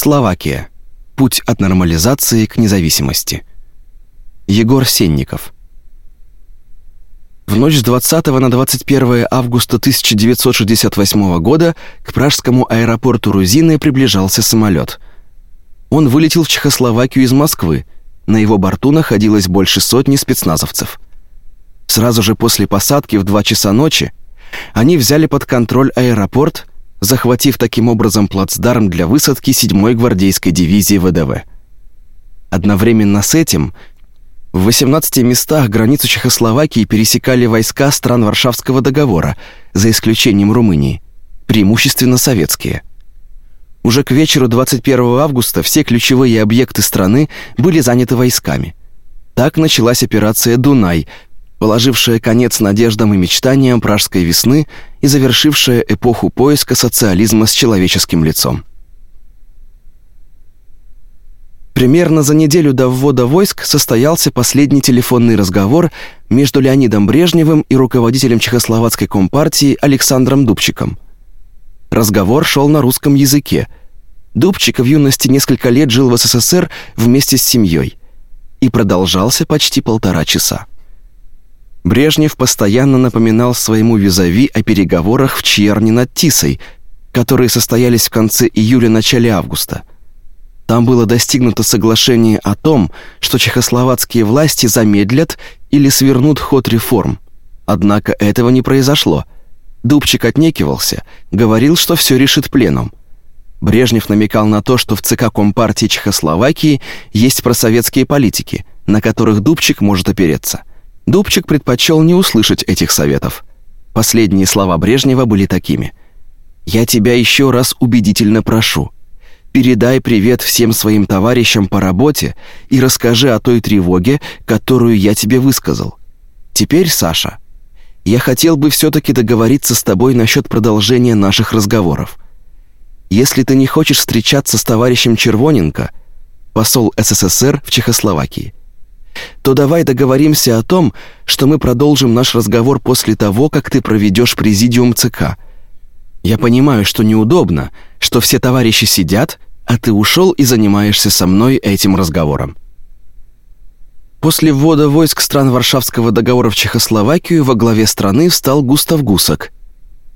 Словакия. Путь от нормализации к независимости. Егор Сенников. В ночь с 20 на 21 августа 1968 года к пражскому аэропорту Рузины приближался самолет. Он вылетел в Чехословакию из Москвы. На его борту находилось больше сотни спецназовцев. Сразу же после посадки в 2 часа ночи они взяли под контроль аэропорт, захватив таким образом плацдарм для высадки 7-й гвардейской дивизии ВДВ. Одновременно с этим в 18 местах границу Чехословакии пересекали войска стран Варшавского договора, за исключением Румынии, преимущественно советские. Уже к вечеру 21 августа все ключевые объекты страны были заняты войсками. Так началась операция «Дунай», положившая конец надеждам и мечтаниям пражской весны и завершившая эпоху поиска социализма с человеческим лицом. Примерно за неделю до ввода войск состоялся последний телефонный разговор между Леонидом Брежневым и руководителем Чехословацкой компартии Александром Дубчиком. Разговор шел на русском языке. Дубчик в юности несколько лет жил в СССР вместе с семьей и продолжался почти полтора часа. Брежнев постоянно напоминал своему визави о переговорах в Чьерне над Тисой, которые состоялись в конце июля-начале августа – там было достигнуто соглашение о том, что чехословацкие власти замедлят или свернут ход реформ. Однако этого не произошло. Дубчик отнекивался, говорил, что все решит пленум. Брежнев намекал на то, что в ЦК Компартии Чехословакии есть просоветские политики, на которых Дубчик может опереться. Дубчик предпочел не услышать этих советов. Последние слова Брежнева были такими: "Я тебя еще раз убедительно прошу, Передай привет всем своим товарищам по работе и расскажи о той тревоге, которую я тебе высказал. Теперь, Саша, я хотел бы все таки договориться с тобой насчет продолжения наших разговоров. Если ты не хочешь встречаться с товарищем Червоненко, посол СССР в Чехословакии, то давай договоримся о том, что мы продолжим наш разговор после того, как ты проведешь президиум ЦК. Я понимаю, что неудобно, что все товарищи сидят, а ты ушел и занимаешься со мной этим разговором. После ввода войск стран Варшавского договора в Чехословакию во главе страны встал Густав Гусак,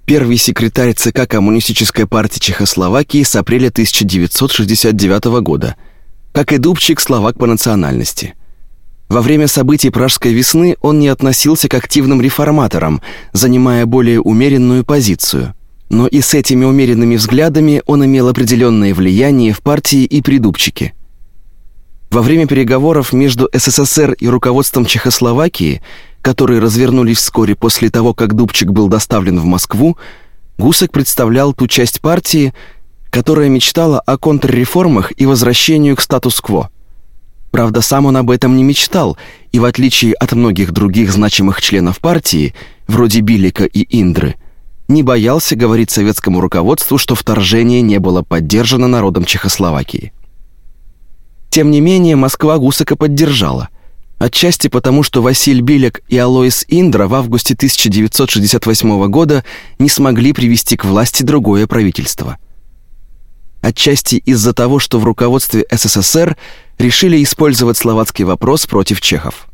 первый секретарь ЦК Коммунистической партии Чехословакии с апреля 1969 года, как и Дубчик, словак по национальности. Во время событий Пражской весны он не относился к активным реформаторам, занимая более умеренную позицию – но и с этими умеренными взглядами он имел определенное влияние в партии и при Дубчике. Во время переговоров между СССР и руководством Чехословакии, которые развернулись вскоре после того, как Дубчик был доставлен в Москву, Гусак представлял ту часть партии, которая мечтала о контрреформах и возвращению к статус-кво. Правда, сам он об этом не мечтал, и в отличие от многих других значимых членов партии, вроде Билика и Индры, не боялся говорить советскому руководству, что вторжение не было поддержано народом Чехословакии. Тем не менее, Москва Гусака поддержала. Отчасти потому, что Василий Билек и Алоис Индра в августе 1968 года не смогли привести к власти другое правительство. Отчасти из-за того, что в руководстве СССР решили использовать словацкий вопрос против чехов.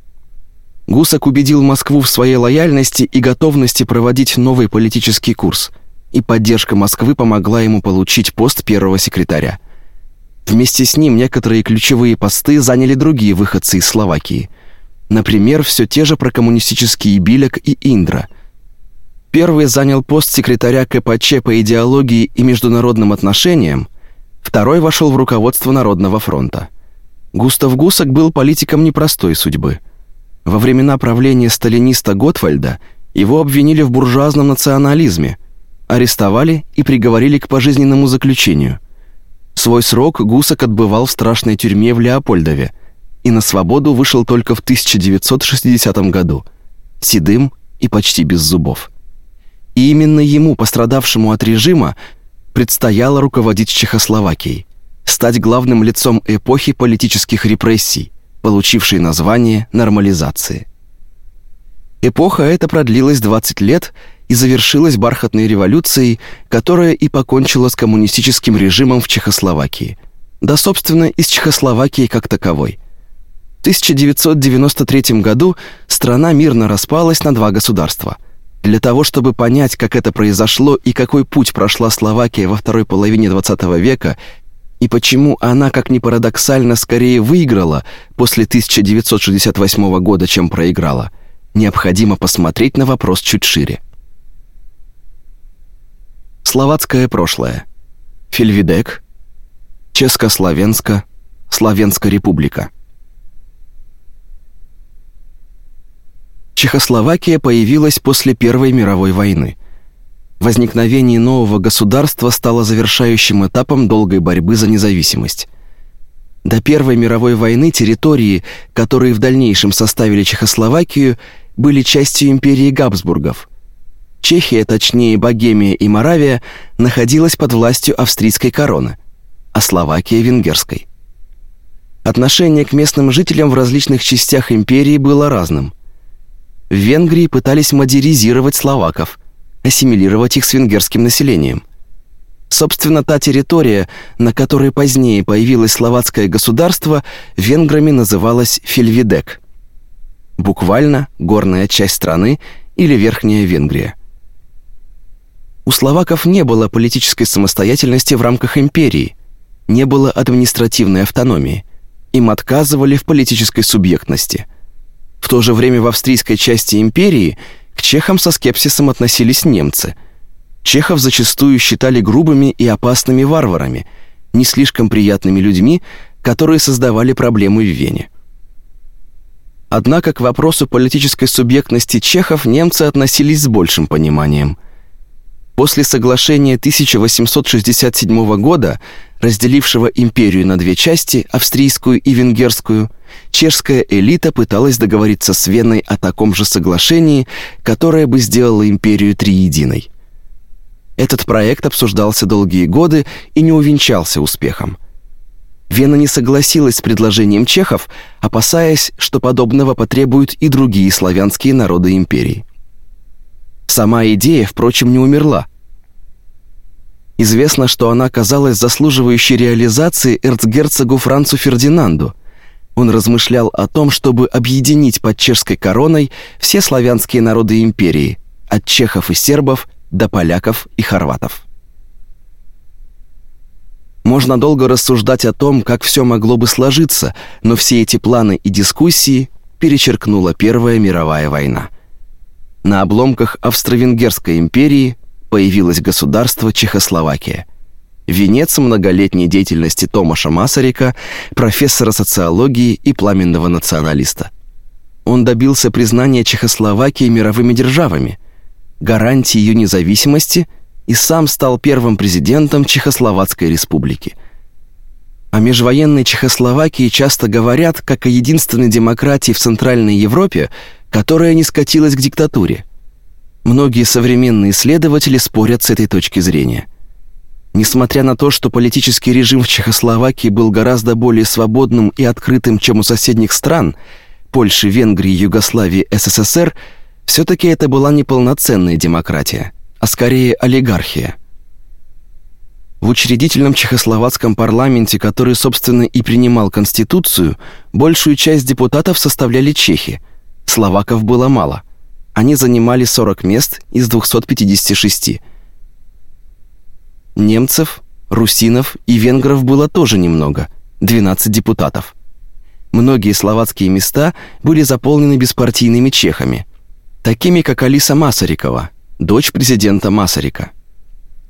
Гусак убедил Москву в своей лояльности и готовности проводить новый политический курс, и поддержка Москвы помогла ему получить пост первого секретаря. Вместе с ним некоторые ключевые посты заняли другие выходцы из Словакии. Например, все те же прокоммунистические Билек и Индра. Первый занял пост секретаря КПЧ по идеологии и международным отношениям, второй вошел в руководство Народного фронта. Густав Гусак был политиком непростой судьбы – во времена правления сталиниста Готвальда его обвинили в буржуазном национализме, арестовали и приговорили к пожизненному заключению. Свой срок Гусак отбывал в страшной тюрьме в Леопольдове и на свободу вышел только в 1960 году, седым и почти без зубов. И именно ему, пострадавшему от режима, предстояло руководить Чехословакией, стать главным лицом эпохи политических репрессий, получившей название нормализации. Эпоха эта продлилась 20 лет и завершилась бархатной революцией, которая и покончила с коммунистическим режимом в Чехословакии, да, собственно, из Чехословакии как таковой. В 1993 году страна мирно распалась на два государства. Для того, чтобы понять, как это произошло и какой путь прошла Словакия во второй половине XX века, и почему она, как ни парадоксально, скорее выиграла после 1968 года, чем проиграла, необходимо посмотреть на вопрос чуть шире. Словацкое прошлое. Фельвидек. Чешскословенска. Славянская республика. Чехословакия появилась после Первой мировой войны. Возникновение нового государства стало завершающим этапом долгой борьбы за независимость. До Первой мировой войны территории, которые в дальнейшем составили Чехословакию, были частью империи Габсбургов. Чехия, точнее Богемия и Моравия, находилась под властью австрийской короны, а Словакия венгерской. Отношение к местным жителям в различных частях империи было разным. В Венгрии пытались модернизировать словаков – ассимилировать их с венгерским населением. Собственно, та территория, на которой позднее появилось словацкое государство, венграми называлась Фельвидек. Буквально горная часть страны или Верхняя Венгрия. У словаков не было политической самостоятельности в рамках империи, не было административной автономии. Им отказывали в политической субъектности. В то же время в австрийской части империи – к чехам со скепсисом относились немцы. Чехов зачастую считали грубыми и опасными варварами, не слишком приятными людьми, которые создавали проблемы в Вене. Однако к вопросу политической субъектности чехов немцы относились с большим пониманием. После соглашения 1867 года, разделившего империю на две части, австрийскую и венгерскую, чешская элита пыталась договориться с Веной о таком же соглашении, которое бы сделало империю триединой. Этот проект обсуждался долгие годы и не увенчался успехом. Вена не согласилась с предложением чехов, опасаясь, что подобного потребуют и другие славянские народы империи. Сама идея, впрочем, не умерла. Известно, что она казалась заслуживающей реализации эрцгерцогу Францу Фердинанду – он размышлял о том, чтобы объединить под чешской короной все славянские народы империи, от чехов и сербов до поляков и хорватов. Можно долго рассуждать о том, как все могло бы сложиться, но все эти планы и дискуссии перечеркнула Первая мировая война. На обломках Австро-Венгерской империи появилось государство Чехословакия – венец многолетней деятельности Томаша Масарика, профессора социологии и пламенного националиста. Он добился признания Чехословакии мировыми державами, гарантии ее независимости и сам стал первым президентом Чехословацкой республики. О межвоенной Чехословакии часто говорят как о единственной демократии в Центральной Европе, которая не скатилась к диктатуре. Многие современные исследователи спорят с этой точки зрения – Несмотря на то, что политический режим в Чехословакии был гораздо более свободным и открытым, чем у соседних стран Польши, Венгрии, Югославии, СССР, все таки это была не полноценная демократия, а скорее олигархия. В учредительном чехословацком парламенте, который, собственно, и принимал конституцию, большую часть депутатов составляли чехи. Словаков было мало. Они занимали 40 мест из 256 Немцев, русинов и венгров было тоже немного 12 депутатов. Многие словацкие места были заполнены беспартийными чехами, такими как Алиса Масарикова, дочь президента Масарика.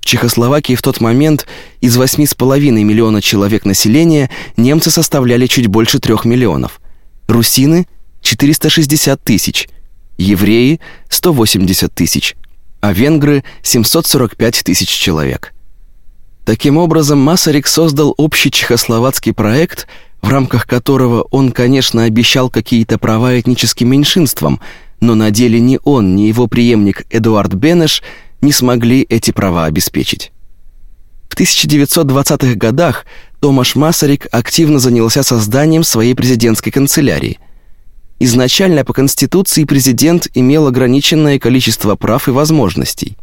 В Чехословакии в тот момент из 8,5 миллиона человек населения немцы составляли чуть больше 3 миллионов, русины 460 тысяч, евреи 180 тысяч, а венгры 745 тысяч человек. Таким образом, Масарик создал общий чехословацкий проект, в рамках которого он, конечно, обещал какие-то права этническим меньшинствам, но на деле ни он, ни его преемник Эдуард Бенеш не смогли эти права обеспечить. В 1920-х годах Томаш Масарик активно занялся созданием своей президентской канцелярии. Изначально по конституции президент имел ограниченное количество прав и возможностей.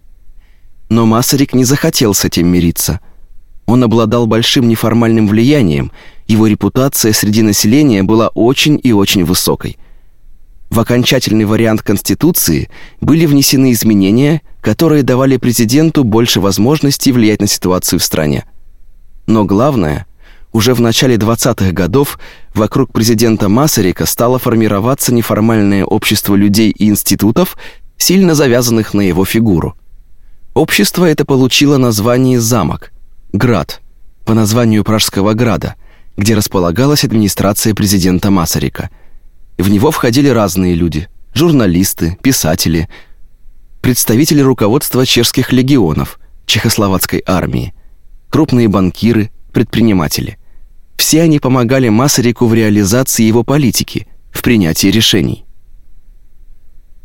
Но Масарик не захотел с этим мириться – Он обладал большим неформальным влиянием, его репутация среди населения была очень и очень высокой. В окончательный вариант Конституции были внесены изменения, которые давали президенту больше возможностей влиять на ситуацию в стране. Но главное, уже в начале 20-х годов вокруг президента Масарика стало формироваться неформальное общество людей и институтов, сильно завязанных на его фигуру. Общество это получило название «Замок», «Град», по названию Пражского града, где располагалась администрация президента Масарика. В него входили разные люди – журналисты, писатели, представители руководства чешских легионов, чехословацкой армии, крупные банкиры, предприниматели. Все они помогали Масарику в реализации его политики, в принятии решений.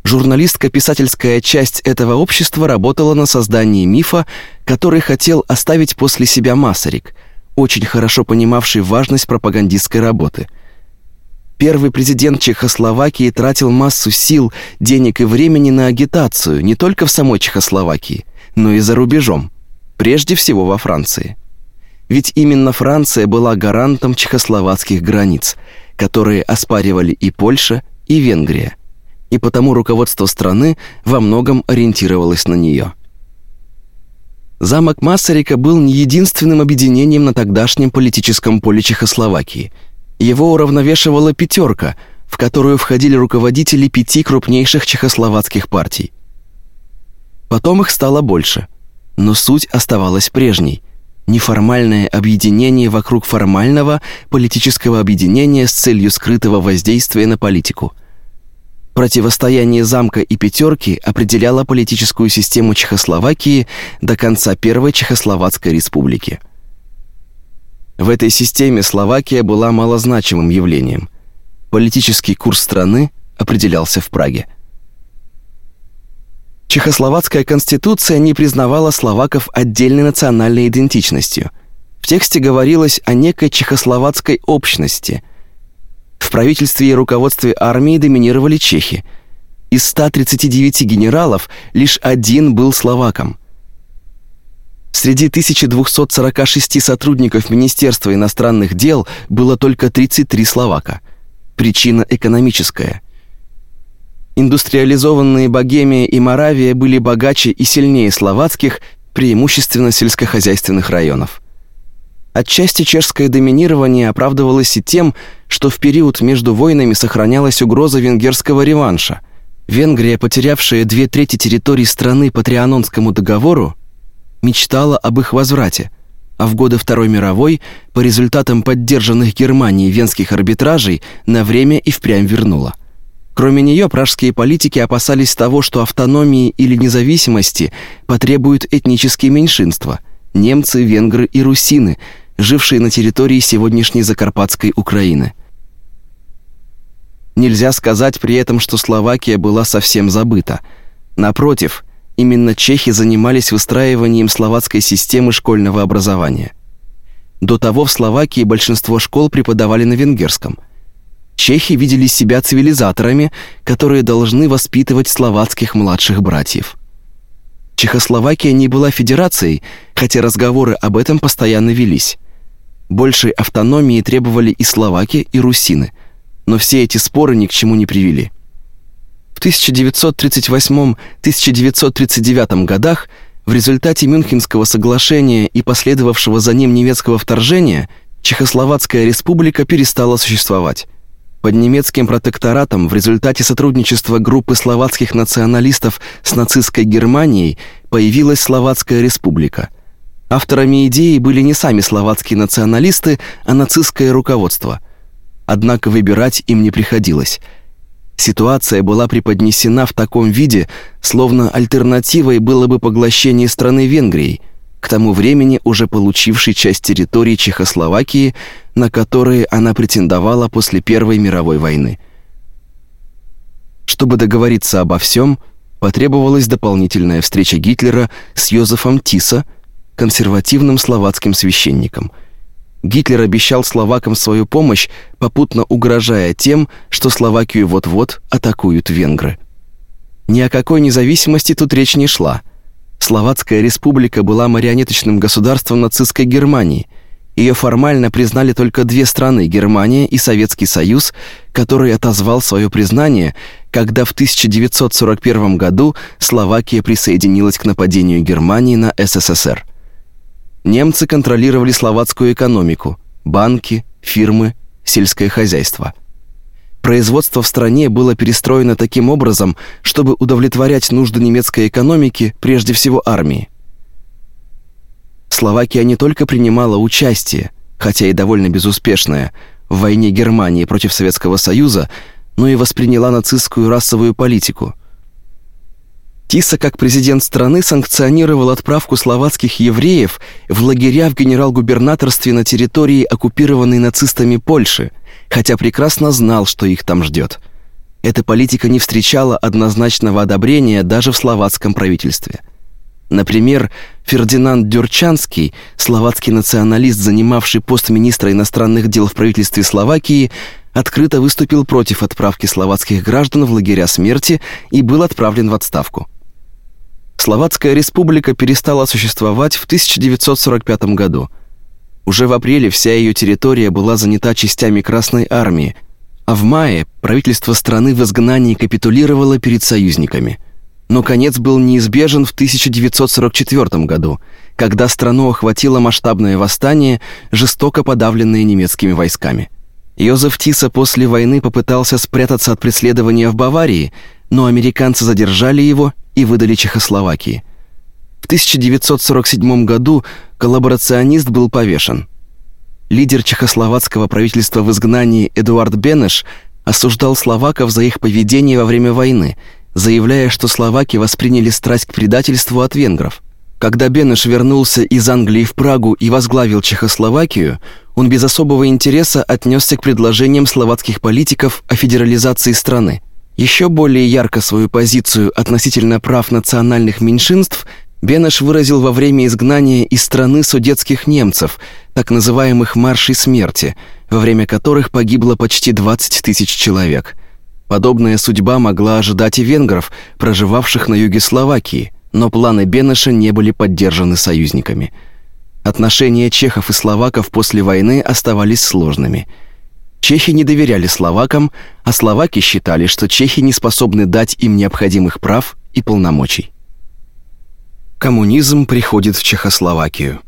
Журналистско-писательская часть этого общества работала на создании мифа, который хотел оставить после себя Масарик, очень хорошо понимавший важность пропагандистской работы. Первый президент Чехословакии тратил массу сил, денег и времени на агитацию не только в самой Чехословакии, но и за рубежом, прежде всего во Франции. Ведь именно Франция была гарантом чехословацких границ, которые оспаривали и Польша, и Венгрия и потому руководство страны во многом ориентировалось на нее. Замок Массарика был не единственным объединением на тогдашнем политическом поле Чехословакии. Его уравновешивала пятерка, в которую входили руководители пяти крупнейших чехословацких партий. Потом их стало больше, но суть оставалась прежней – неформальное объединение вокруг формального политического объединения с целью скрытого воздействия на политику – Противостояние замка и пятерки определяло политическую систему Чехословакии до конца Первой Чехословацкой республики. В этой системе Словакия была малозначимым явлением. Политический курс страны определялся в Праге. Чехословацкая конституция не признавала словаков отдельной национальной идентичностью. В тексте говорилось о некой чехословацкой общности – в правительстве и руководстве армии доминировали чехи. Из 139 генералов лишь один был словаком. Среди 1246 сотрудников Министерства иностранных дел было только 33 словака. Причина экономическая. Индустриализованные Богемия и Моравия были богаче и сильнее словацких, преимущественно сельскохозяйственных районов. Отчасти чешское доминирование оправдывалось и тем, что в период между войнами сохранялась угроза венгерского реванша. Венгрия, потерявшая две трети территории страны по Трианонскому договору, мечтала об их возврате, а в годы Второй мировой, по результатам поддержанных Германией венских арбитражей, на время и впрямь вернула. Кроме нее, пражские политики опасались того, что автономии или независимости потребуют этнические меньшинства – немцы, венгры и русины – жившие на территории сегодняшней Закарпатской Украины. Нельзя сказать при этом, что Словакия была совсем забыта. Напротив, именно чехи занимались выстраиванием словацкой системы школьного образования. До того в Словакии большинство школ преподавали на венгерском. Чехи видели себя цивилизаторами, которые должны воспитывать словацких младших братьев. Чехословакия не была федерацией, хотя разговоры об этом постоянно велись. Большей автономии требовали и словаки, и русины, но все эти споры ни к чему не привели. В 1938-1939 годах в результате Мюнхенского соглашения и последовавшего за ним немецкого вторжения Чехословацкая республика перестала существовать. Под немецким протекторатом в результате сотрудничества группы словацких националистов с нацистской Германией появилась Словацкая республика. Авторами идеи были не сами словацкие националисты, а нацистское руководство. Однако выбирать им не приходилось. Ситуация была преподнесена в таком виде, словно альтернативой было бы поглощение страны Венгрией, к тому времени уже получившей часть территории Чехословакии – на которые она претендовала после Первой мировой войны. Чтобы договориться обо всем, потребовалась дополнительная встреча Гитлера с Йозефом Тиса, консервативным словацким священником. Гитлер обещал словакам свою помощь, попутно угрожая тем, что Словакию вот-вот атакуют венгры. Ни о какой независимости тут речь не шла. Словацкая республика была марионеточным государством нацистской Германии. Ее формально признали только две страны – Германия и Советский Союз, который отозвал свое признание, когда в 1941 году Словакия присоединилась к нападению Германии на СССР. Немцы контролировали словацкую экономику, банки, фирмы, сельское хозяйство. Производство в стране было перестроено таким образом, чтобы удовлетворять нужды немецкой экономики, прежде всего армии. Словакия не только принимала участие, хотя и довольно безуспешное, в войне Германии против Советского Союза, но и восприняла нацистскую расовую политику. Тиса, как президент страны, санкционировал отправку словацких евреев в лагеря в генерал-губернаторстве на территории, оккупированной нацистами Польши – хотя прекрасно знал, что их там ждет. Эта политика не встречала однозначного одобрения даже в словацком правительстве. Например, Фердинанд Дюрчанский, словацкий националист, занимавший пост министра иностранных дел в правительстве Словакии, открыто выступил против отправки словацких граждан в лагеря смерти и был отправлен в отставку. Словацкая республика перестала существовать в 1945 году – уже в апреле вся ее территория была занята частями Красной армии, а в мае правительство страны в изгнании капитулировало перед союзниками. Но конец был неизбежен в 1944 году, когда страну охватило масштабное восстание, жестоко подавленное немецкими войсками. Йозеф Тиса после войны попытался спрятаться от преследования в Баварии, но американцы задержали его и выдали Чехословакии. В 1947 году коллаборационист был повешен. Лидер чехословацкого правительства в изгнании Эдуард Бенеш осуждал словаков за их поведение во время войны, заявляя, что словаки восприняли страсть к предательству от венгров. Когда Бенеш вернулся из Англии в Прагу и возглавил Чехословакию, он без особого интереса отнесся к предложениям словацких политиков о федерализации страны. Еще более ярко свою позицию относительно прав национальных меньшинств Бенеш выразил во время изгнания из страны судетских немцев, так называемых «маршей смерти», во время которых погибло почти 20 тысяч человек. Подобная судьба могла ожидать и венгров, проживавших на юге Словакии, но планы Бенеша не были поддержаны союзниками. Отношения чехов и словаков после войны оставались сложными. Чехи не доверяли словакам, а словаки считали, что чехи не способны дать им необходимых прав и полномочий. Коммунизм приходит в Чехословакию.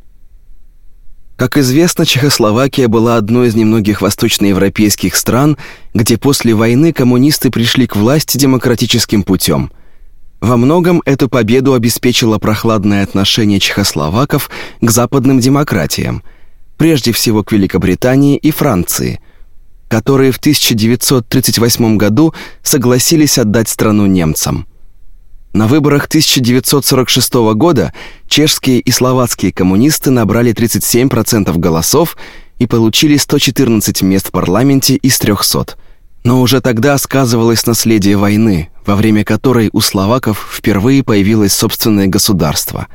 Как известно, Чехословакия была одной из немногих восточноевропейских стран, где после войны коммунисты пришли к власти демократическим путем. Во многом эту победу обеспечило прохладное отношение чехословаков к западным демократиям, прежде всего к Великобритании и Франции, которые в 1938 году согласились отдать страну немцам – на выборах 1946 года чешские и словацкие коммунисты набрали 37% голосов и получили 114 мест в парламенте из 300. Но уже тогда сказывалось наследие войны, во время которой у словаков впервые появилось собственное государство.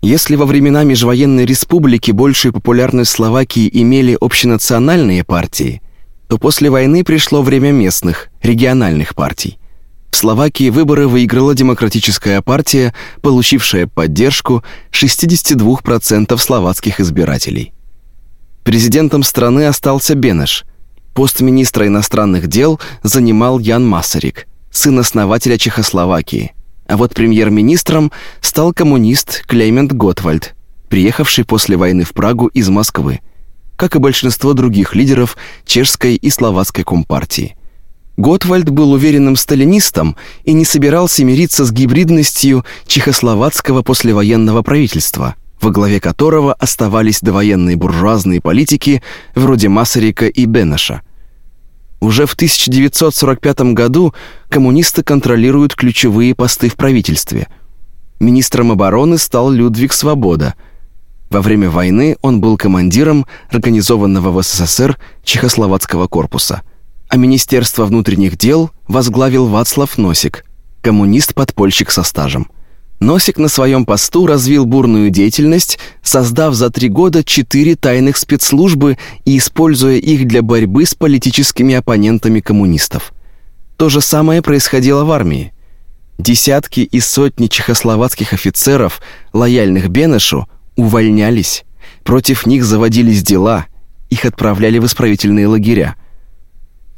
Если во времена межвоенной республики большую популярность Словакии имели общенациональные партии, то после войны пришло время местных, региональных партий – в Словакии выборы выиграла Демократическая партия, получившая поддержку 62% словацких избирателей. Президентом страны остался Бенеш. Пост министра иностранных дел занимал Ян Масарик, сын основателя Чехословакии. А вот премьер-министром стал коммунист Клемент Готвальд, приехавший после войны в Прагу из Москвы, как и большинство других лидеров чешской и словацкой компартии. Готвальд был уверенным сталинистом и не собирался мириться с гибридностью чехословацкого послевоенного правительства, во главе которого оставались довоенные буржуазные политики вроде Масарика и Бенеша. Уже в 1945 году коммунисты контролируют ключевые посты в правительстве. Министром обороны стал Людвиг Свобода. Во время войны он был командиром организованного в СССР Чехословацкого корпуса – а Министерство внутренних дел возглавил Вацлав Носик, коммунист-подпольщик со стажем. Носик на своем посту развил бурную деятельность, создав за три года четыре тайных спецслужбы и используя их для борьбы с политическими оппонентами коммунистов. То же самое происходило в армии. Десятки и сотни чехословацких офицеров, лояльных Бенешу, увольнялись. Против них заводились дела, их отправляли в исправительные лагеря.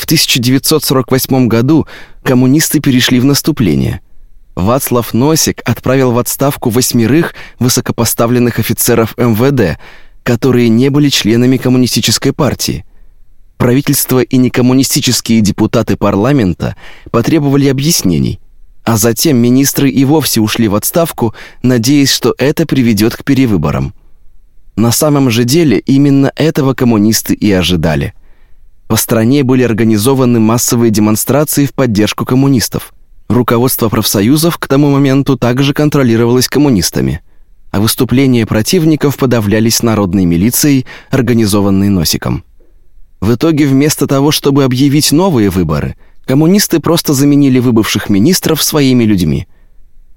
В 1948 году коммунисты перешли в наступление. Вацлав Носик отправил в отставку восьмерых высокопоставленных офицеров МВД, которые не были членами коммунистической партии. Правительство и некоммунистические депутаты парламента потребовали объяснений – а затем министры и вовсе ушли в отставку, надеясь, что это приведет к перевыборам. На самом же деле именно этого коммунисты и ожидали. По стране были организованы массовые демонстрации в поддержку коммунистов. Руководство профсоюзов к тому моменту также контролировалось коммунистами, а выступления противников подавлялись народной милицией, организованной Носиком. В итоге вместо того, чтобы объявить новые выборы – Коммунисты просто заменили выбывших министров своими людьми.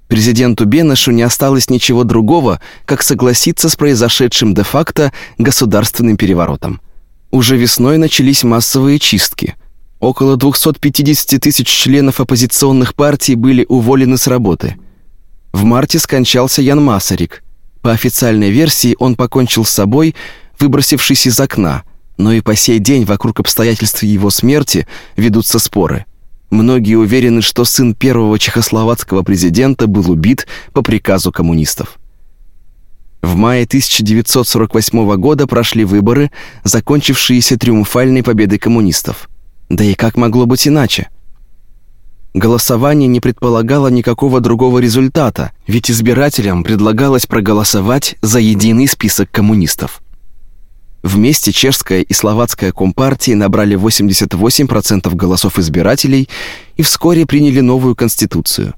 Президенту Бенешу не осталось ничего другого, как согласиться с произошедшим де-факто государственным переворотом. Уже весной начались массовые чистки. Около 250 тысяч членов оппозиционных партий были уволены с работы. В марте скончался Ян Масарик. По официальной версии он покончил с собой, выбросившись из окна – но и по сей день вокруг обстоятельств его смерти ведутся споры. Многие уверены, что сын первого чехословацкого президента был убит по приказу коммунистов. В мае 1948 года прошли выборы, закончившиеся триумфальной победой коммунистов. Да и как могло быть иначе? Голосование не предполагало никакого другого результата, ведь избирателям предлагалось проголосовать за единый список коммунистов. Вместе чешская и словацкая компартии набрали 88% голосов избирателей и вскоре приняли новую конституцию.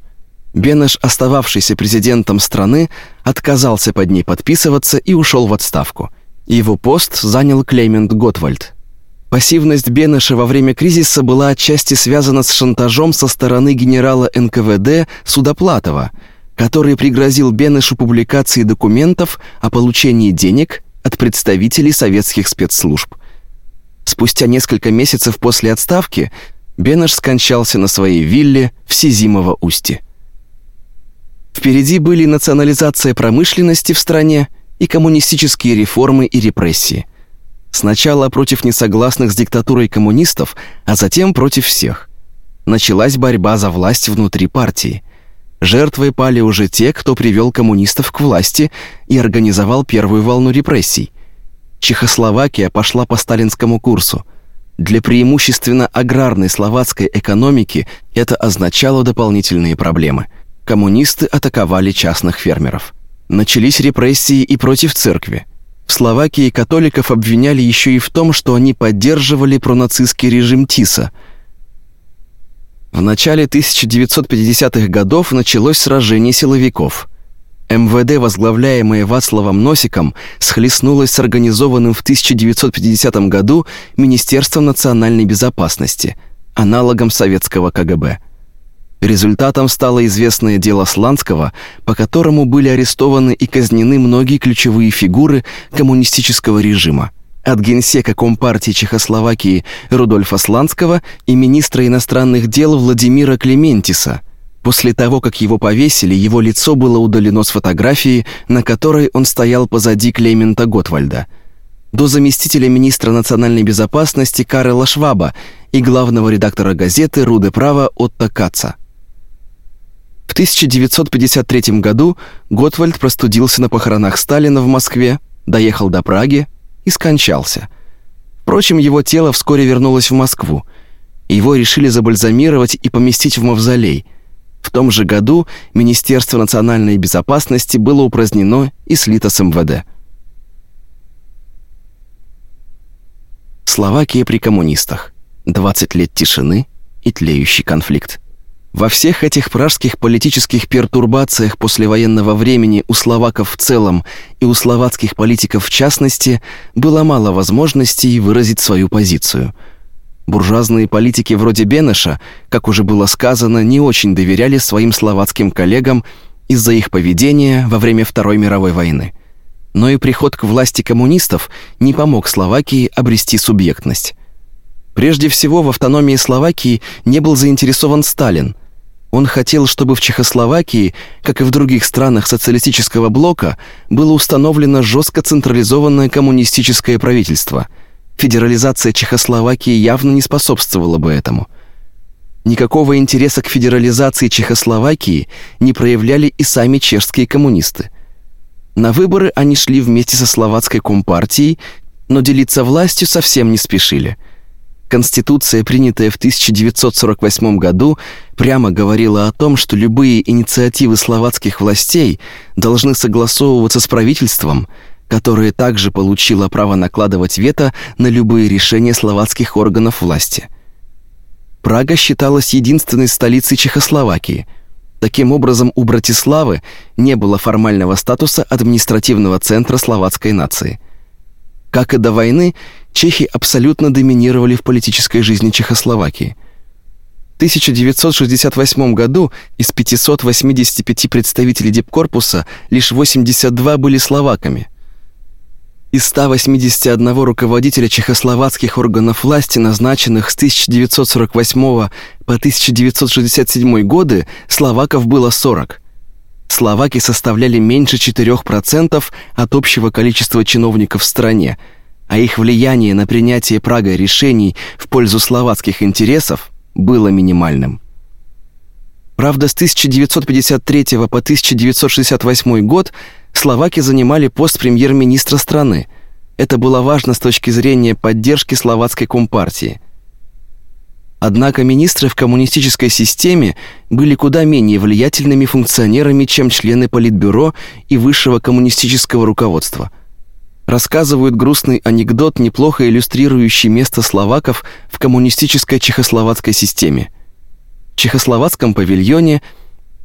Бенеш, остававшийся президентом страны, отказался под ней подписываться и ушел в отставку. Его пост занял Клемент Готвальд. Пассивность Бенеша во время кризиса была отчасти связана с шантажом со стороны генерала НКВД Судоплатова, который пригрозил Бенешу публикацией документов о получении денег от представителей советских спецслужб. Спустя несколько месяцев после отставки Бенеш скончался на своей вилле в Сизимово-Устье. Впереди были национализация промышленности в стране и коммунистические реформы и репрессии. Сначала против несогласных с диктатурой коммунистов, а затем против всех. Началась борьба за власть внутри партии. Жертвой пали уже те, кто привел коммунистов к власти и организовал первую волну репрессий. Чехословакия пошла по сталинскому курсу. Для преимущественно аграрной словацкой экономики это означало дополнительные проблемы. Коммунисты атаковали частных фермеров. Начались репрессии и против церкви. В Словакии католиков обвиняли еще и в том, что они поддерживали пронацистский режим Тиса – в начале 1950-х годов началось сражение силовиков. МВД, возглавляемое Вацлавом Носиком, схлестнулось с организованным в 1950 году Министерством национальной безопасности, аналогом советского КГБ. Результатом стало известное дело Сланского, по которому были арестованы и казнены многие ключевые фигуры коммунистического режима от генсека Компартии Чехословакии Рудольфа Сланского и министра иностранных дел Владимира Клементиса. После того, как его повесили, его лицо было удалено с фотографии, на которой он стоял позади Клемента Готвальда. До заместителя министра национальной безопасности Карла Шваба и главного редактора газеты «Руде право» Отто Каца. В 1953 году Готвальд простудился на похоронах Сталина в Москве, доехал до Праги, и скончался. Впрочем, его тело вскоре вернулось в Москву. Его решили забальзамировать и поместить в мавзолей. В том же году Министерство национальной безопасности было упразднено и слито с МВД. Словакия при коммунистах. 20 лет тишины и тлеющий конфликт. Во всех этих пражских политических пертурбациях послевоенного времени у словаков в целом и у словацких политиков в частности было мало возможностей выразить свою позицию. Буржуазные политики вроде Бенеша, как уже было сказано, не очень доверяли своим словацким коллегам из-за их поведения во время Второй мировой войны. Но и приход к власти коммунистов не помог Словакии обрести субъектность. Прежде всего, в автономии Словакии не был заинтересован Сталин – Он хотел, чтобы в Чехословакии, как и в других странах социалистического блока, было установлено жестко централизованное коммунистическое правительство. Федерализация Чехословакии явно не способствовала бы этому. Никакого интереса к федерализации Чехословакии не проявляли и сами чешские коммунисты. На выборы они шли вместе со словацкой компартией, но делиться властью совсем не спешили. Конституция, принятая в 1948 году, прямо говорила о том, что любые инициативы словацких властей должны согласовываться с правительством, которое также получило право накладывать вето на любые решения словацких органов власти. Прага считалась единственной столицей Чехословакии – Таким образом, у Братиславы не было формального статуса административного центра словацкой нации. Как и до войны, чехи абсолютно доминировали в политической жизни Чехословакии. В 1968 году из 585 представителей дипкорпуса лишь 82 были словаками – из 181 руководителя чехословацких органов власти, назначенных с 1948 по 1967 годы, словаков было 40. Словаки составляли меньше 4% от общего количества чиновников в стране, а их влияние на принятие Прагой решений в пользу словацких интересов было минимальным. Правда, с 1953 по 1968 год словаки занимали пост премьер-министра страны. Это было важно с точки зрения поддержки словацкой компартии. Однако министры в коммунистической системе были куда менее влиятельными функционерами, чем члены политбюро и высшего коммунистического руководства. Рассказывают грустный анекдот, неплохо иллюстрирующий место словаков в коммунистической чехословацкой системе. В чехословацком павильоне –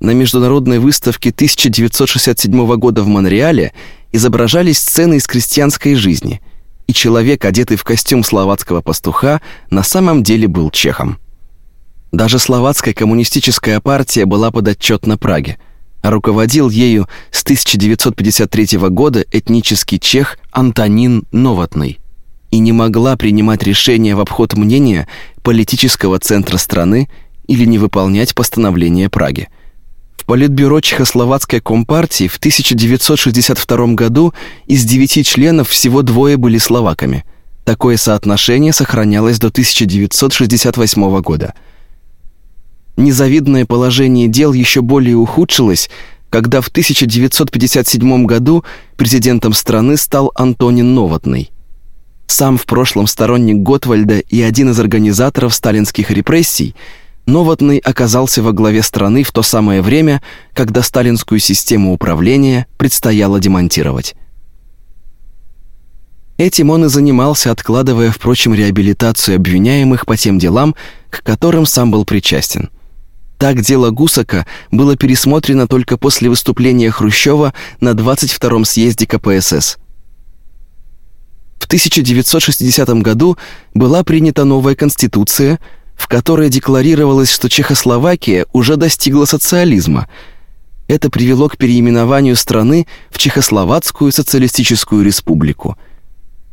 на международной выставке 1967 года в Монреале изображались сцены из крестьянской жизни, и человек, одетый в костюм словацкого пастуха, на самом деле был чехом. Даже словацкая коммунистическая партия была подотчетна Праге, руководил ею с 1953 года этнический чех Антонин Новотный и не могла принимать решения в обход мнения политического центра страны или не выполнять постановления Праги – в Политбюро Чехословацкой Компартии в 1962 году из девяти членов всего двое были словаками. Такое соотношение сохранялось до 1968 года. Незавидное положение дел еще более ухудшилось, когда в 1957 году президентом страны стал Антонин Новотный. Сам в прошлом сторонник Готвальда и один из организаторов сталинских репрессий – Новотный оказался во главе страны в то самое время, когда сталинскую систему управления предстояло демонтировать. Этим он и занимался, откладывая, впрочем, реабилитацию обвиняемых по тем делам, к которым сам был причастен. Так дело Гусака было пересмотрено только после выступления Хрущева на 22-м съезде КПСС. В 1960 году была принята новая конституция – в которой декларировалось, что Чехословакия уже достигла социализма. Это привело к переименованию страны в Чехословацкую социалистическую республику.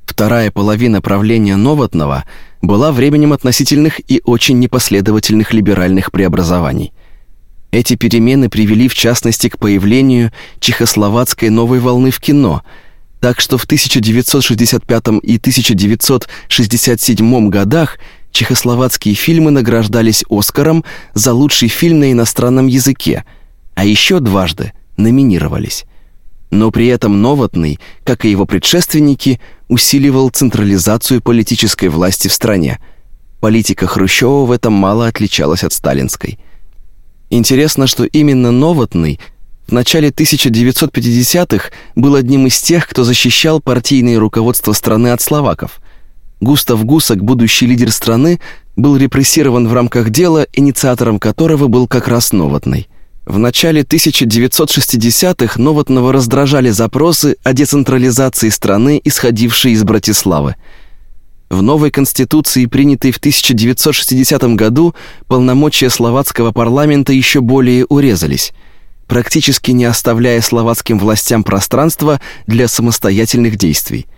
Вторая половина правления Новотного была временем относительных и очень непоследовательных либеральных преобразований. Эти перемены привели в частности к появлению чехословацкой новой волны в кино – так что в 1965 и 1967 годах чехословацкие фильмы награждались Оскаром за лучший фильм на иностранном языке, а еще дважды номинировались. Но при этом Новотный, как и его предшественники, усиливал централизацию политической власти в стране. Политика Хрущева в этом мало отличалась от сталинской. Интересно, что именно Новотный в начале 1950-х был одним из тех, кто защищал партийное руководство страны от словаков – Густав Гусак, будущий лидер страны, был репрессирован в рамках дела, инициатором которого был как раз Новотный. В начале 1960-х Новотного раздражали запросы о децентрализации страны, исходившие из Братиславы. В новой конституции, принятой в 1960 году, полномочия словацкого парламента еще более урезались, практически не оставляя словацким властям пространства для самостоятельных действий –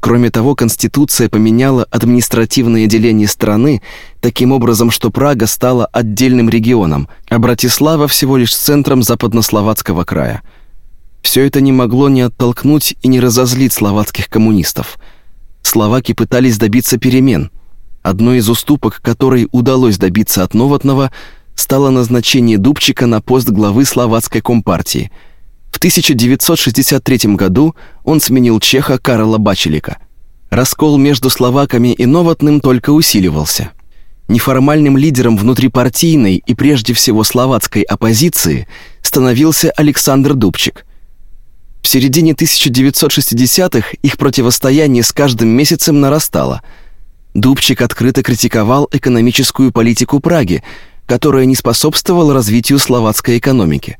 Кроме того, Конституция поменяла административное деление страны таким образом, что Прага стала отдельным регионом, а Братислава всего лишь центром западнословацкого края. Все это не могло не оттолкнуть и не разозлить словацких коммунистов. Словаки пытались добиться перемен. Одной из уступок, которой удалось добиться от Новотного, стало назначение Дубчика на пост главы словацкой компартии – в 1963 году он сменил чеха Карла Бачелика. Раскол между словаками и Новотным только усиливался. Неформальным лидером внутрипартийной и прежде всего словацкой оппозиции становился Александр Дубчик. В середине 1960-х их противостояние с каждым месяцем нарастало. Дубчик открыто критиковал экономическую политику Праги, которая не способствовала развитию словацкой экономики.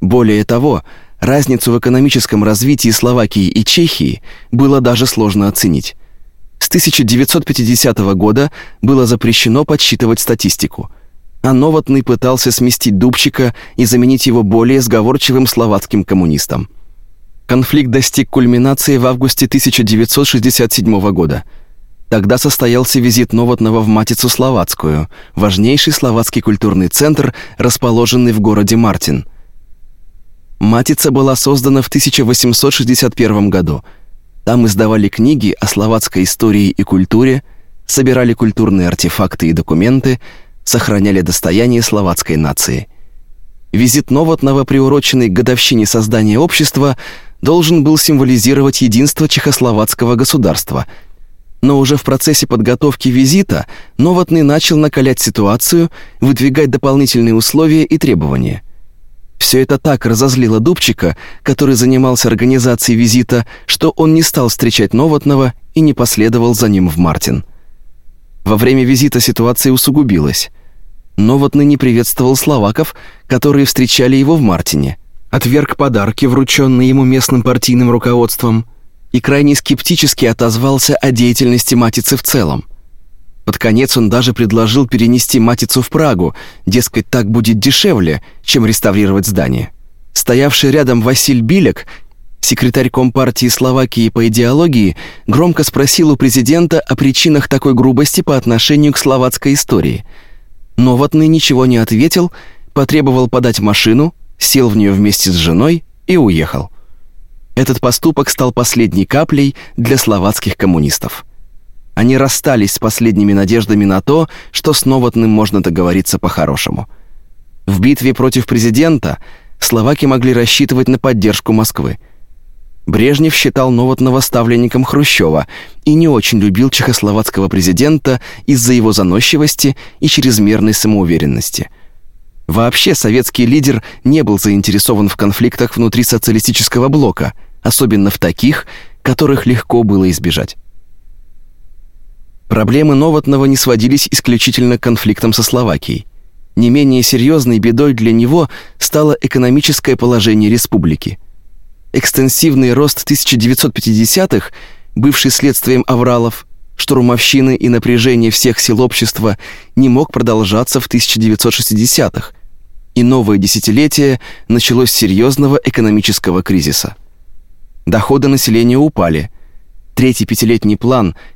Более того, Разницу в экономическом развитии Словакии и Чехии было даже сложно оценить. С 1950 года было запрещено подсчитывать статистику, а Новотный пытался сместить Дубчика и заменить его более сговорчивым словацким коммунистом. Конфликт достиг кульминации в августе 1967 года. Тогда состоялся визит Новотного в Матицу Словацкую, важнейший словацкий культурный центр, расположенный в городе Мартин – Матица была создана в 1861 году. Там издавали книги о словацкой истории и культуре, собирали культурные артефакты и документы, сохраняли достояние словацкой нации. Визит Новотного, приуроченный к годовщине создания общества, должен был символизировать единство чехословацкого государства. Но уже в процессе подготовки визита Новотный начал накалять ситуацию, выдвигать дополнительные условия и требования. Все это так разозлило Дубчика, который занимался организацией визита, что он не стал встречать Новотного и не последовал за ним в Мартин. Во время визита ситуация усугубилась. Новотный не приветствовал словаков, которые встречали его в Мартине, отверг подарки, врученные ему местным партийным руководством, и крайне скептически отозвался о деятельности Матицы в целом – под конец он даже предложил перенести Матицу в Прагу, дескать, так будет дешевле, чем реставрировать здание. Стоявший рядом Василь Билек, секретарь Компартии Словакии по идеологии, громко спросил у президента о причинах такой грубости по отношению к словацкой истории. Новотный ничего не ответил, потребовал подать машину, сел в нее вместе с женой и уехал. Этот поступок стал последней каплей для словацких коммунистов. Они расстались с последними надеждами на то, что с Новотным можно договориться по-хорошему. В битве против президента словаки могли рассчитывать на поддержку Москвы. Брежнев считал Новотного ставленником Хрущева и не очень любил чехословацкого президента из-за его заносчивости и чрезмерной самоуверенности. Вообще советский лидер не был заинтересован в конфликтах внутри социалистического блока, особенно в таких, которых легко было избежать. Проблемы Новотного не сводились исключительно к конфликтам со Словакией. Не менее серьезной бедой для него стало экономическое положение республики. Экстенсивный рост 1950-х, бывший следствием авралов, штурмовщины и напряжения всех сил общества, не мог продолжаться в 1960-х, и новое десятилетие началось с серьезного экономического кризиса. Доходы населения упали. Третий пятилетний план –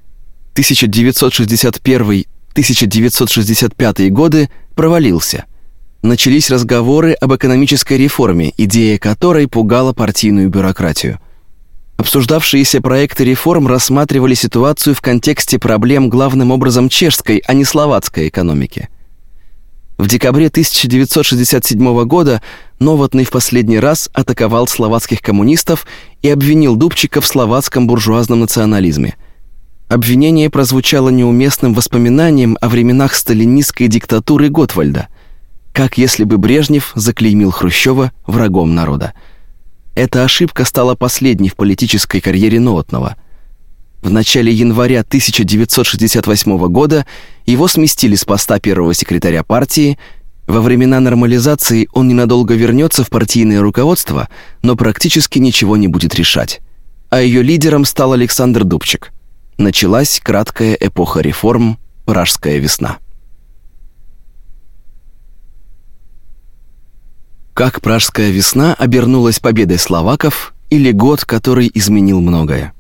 1961-1965 годы провалился. Начались разговоры об экономической реформе, идея которой пугала партийную бюрократию. Обсуждавшиеся проекты реформ рассматривали ситуацию в контексте проблем главным образом чешской, а не словацкой экономики. В декабре 1967 года Новотный в последний раз атаковал словацких коммунистов и обвинил Дубчика в словацком буржуазном национализме – Обвинение прозвучало неуместным воспоминанием о временах сталинистской диктатуры Готвальда, как если бы Брежнев заклеймил Хрущева врагом народа. Эта ошибка стала последней в политической карьере Новотного. В начале января 1968 года его сместили с поста первого секретаря партии. Во времена нормализации он ненадолго вернется в партийное руководство, но практически ничего не будет решать. А ее лидером стал Александр Дубчик – началась краткая эпоха реформ «Пражская весна». Как «Пражская весна» обернулась победой словаков или год, который изменил многое.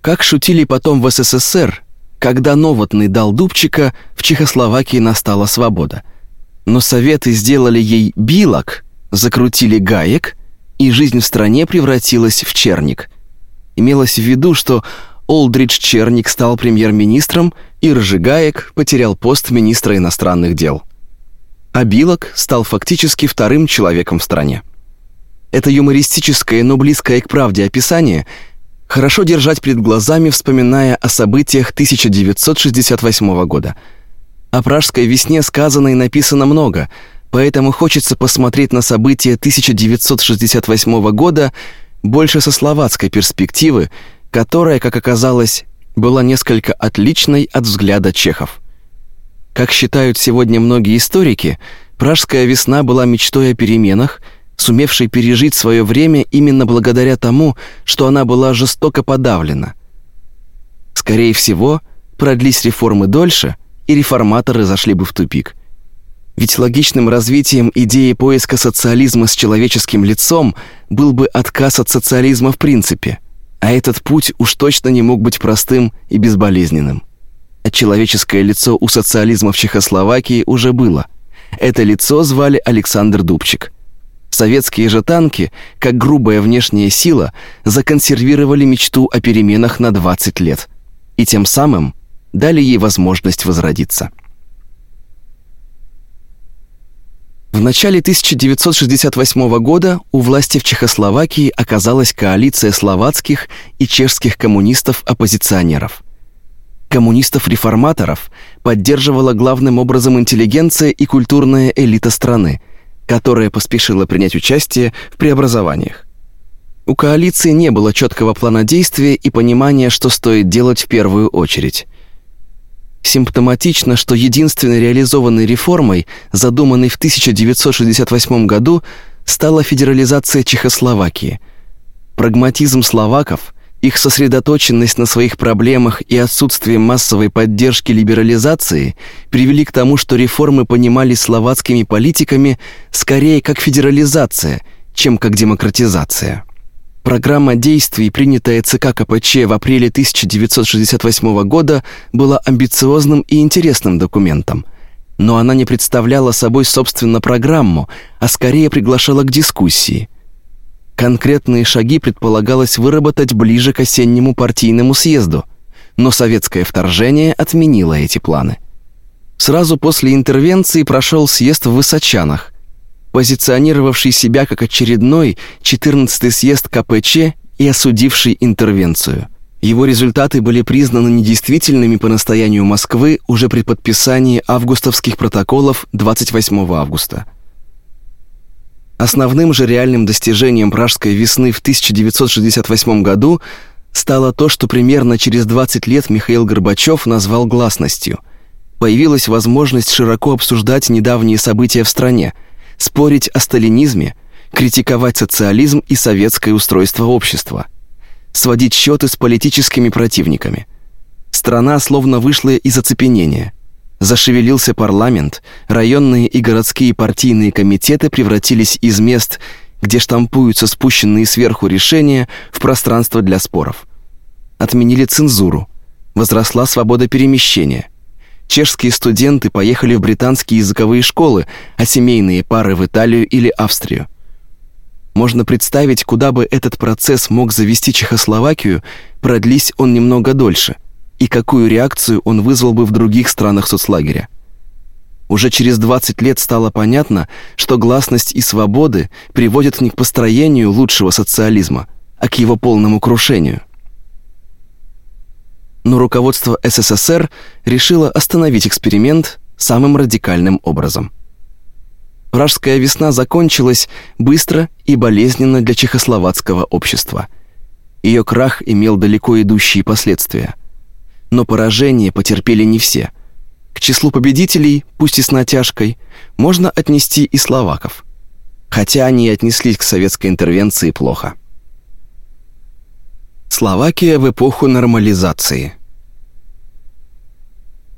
Как шутили потом в СССР, когда Новотный дал Дубчика, в Чехословакии настала свобода. Но советы сделали ей билок, закрутили гаек, и жизнь в стране превратилась в черник. Имелось в виду, что Олдридж Черник стал премьер-министром, и Ржигаек потерял пост министра иностранных дел. А Билок стал фактически вторым человеком в стране. Это юмористическое, но близкое к правде описание хорошо держать перед глазами, вспоминая о событиях 1968 года. О пражской весне сказано и написано много, поэтому хочется посмотреть на события 1968 года больше со словацкой перспективы, которая, как оказалось, была несколько отличной от взгляда чехов. Как считают сегодня многие историки, Пражская весна была мечтой о переменах, сумевшей пережить свое время именно благодаря тому, что она была жестоко подавлена. Скорее всего, продлись реформы дольше, и реформаторы зашли бы в тупик. Ведь логичным развитием идеи поиска социализма с человеческим лицом был бы отказ от социализма в принципе – а этот путь уж точно не мог быть простым и безболезненным. А человеческое лицо у социализма в Чехословакии уже было. Это лицо звали Александр Дубчик. Советские же танки, как грубая внешняя сила, законсервировали мечту о переменах на 20 лет и тем самым дали ей возможность возродиться. В начале 1968 года у власти в Чехословакии оказалась коалиция словацких и чешских коммунистов-оппозиционеров. Коммунистов-реформаторов поддерживала главным образом интеллигенция и культурная элита страны, которая поспешила принять участие в преобразованиях. У коалиции не было четкого плана действия и понимания, что стоит делать в первую очередь. Симптоматично, что единственной реализованной реформой, задуманной в 1968 году, стала федерализация Чехословакии. Прагматизм словаков, их сосредоточенность на своих проблемах и отсутствие массовой поддержки либерализации привели к тому, что реформы понимались словацкими политиками скорее как федерализация, чем как демократизация. Программа действий, принятая ЦК КПЧ в апреле 1968 года, была амбициозным и интересным документом. Но она не представляла собой собственно программу, а скорее приглашала к дискуссии. Конкретные шаги предполагалось выработать ближе к осеннему партийному съезду, но советское вторжение отменило эти планы. Сразу после интервенции прошел съезд в Высочанах, позиционировавший себя как очередной 14-й съезд КПЧ и осудивший интервенцию. Его результаты были признаны недействительными по настоянию Москвы уже при подписании августовских протоколов 28 августа. Основным же реальным достижением Пражской весны в 1968 году стало то, что примерно через 20 лет Михаил Горбачев назвал гласностью. Появилась возможность широко обсуждать недавние события в стране – спорить о сталинизме, критиковать социализм и советское устройство общества, сводить счеты с политическими противниками. Страна словно вышла из оцепенения. Зашевелился парламент, районные и городские партийные комитеты превратились из мест, где штампуются спущенные сверху решения, в пространство для споров. Отменили цензуру, возросла свобода перемещения – Чешские студенты поехали в британские языковые школы, а семейные пары в Италию или Австрию. Можно представить, куда бы этот процесс мог завести Чехословакию, продлись он немного дольше, и какую реакцию он вызвал бы в других странах соцлагеря. Уже через 20 лет стало понятно, что гласность и свободы приводят не к построению лучшего социализма, а к его полному крушению но руководство СССР решило остановить эксперимент самым радикальным образом. Пражская весна закончилась быстро и болезненно для чехословацкого общества. Ее крах имел далеко идущие последствия. Но поражение потерпели не все. К числу победителей, пусть и с натяжкой, можно отнести и словаков. Хотя они отнеслись к советской интервенции плохо. Словакия в эпоху нормализации.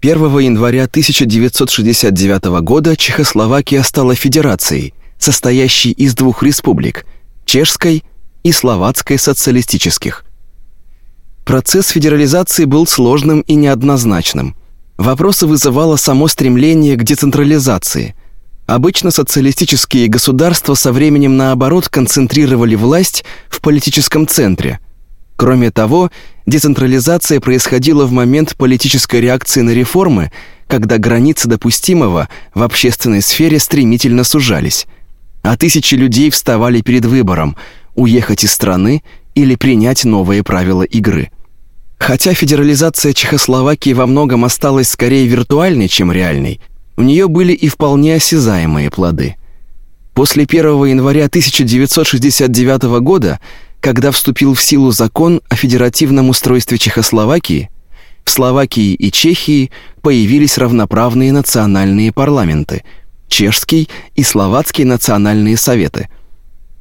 1 января 1969 года Чехословакия стала федерацией, состоящей из двух республик – чешской и словацкой социалистических. Процесс федерализации был сложным и неоднозначным. Вопросы вызывало само стремление к децентрализации. Обычно социалистические государства со временем наоборот концентрировали власть в политическом центре. Кроме того, децентрализация происходила в момент политической реакции на реформы, когда границы допустимого в общественной сфере стремительно сужались, а тысячи людей вставали перед выбором уехать из страны или принять новые правила игры. Хотя федерализация Чехословакии во многом осталась скорее виртуальной, чем реальной, у нее были и вполне осязаемые плоды. После 1 января 1969 года, когда вступил в силу закон о федеративном устройстве Чехословакии, в Словакии и Чехии появились равноправные национальные парламенты – Чешский и Словацкий национальные советы.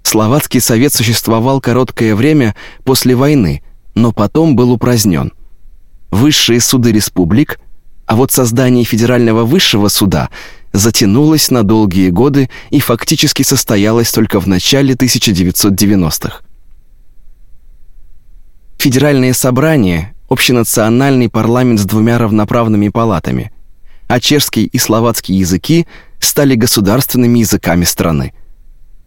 Словацкий совет существовал короткое время после войны – но потом был упразднен. Высшие суды республик, а вот создание федерального высшего суда затянулось на долгие годы и фактически состоялось только в начале 1990-х. Федеральное собрание общенациональный парламент с двумя равноправными палатами, а чешский и словацкий языки стали государственными языками страны.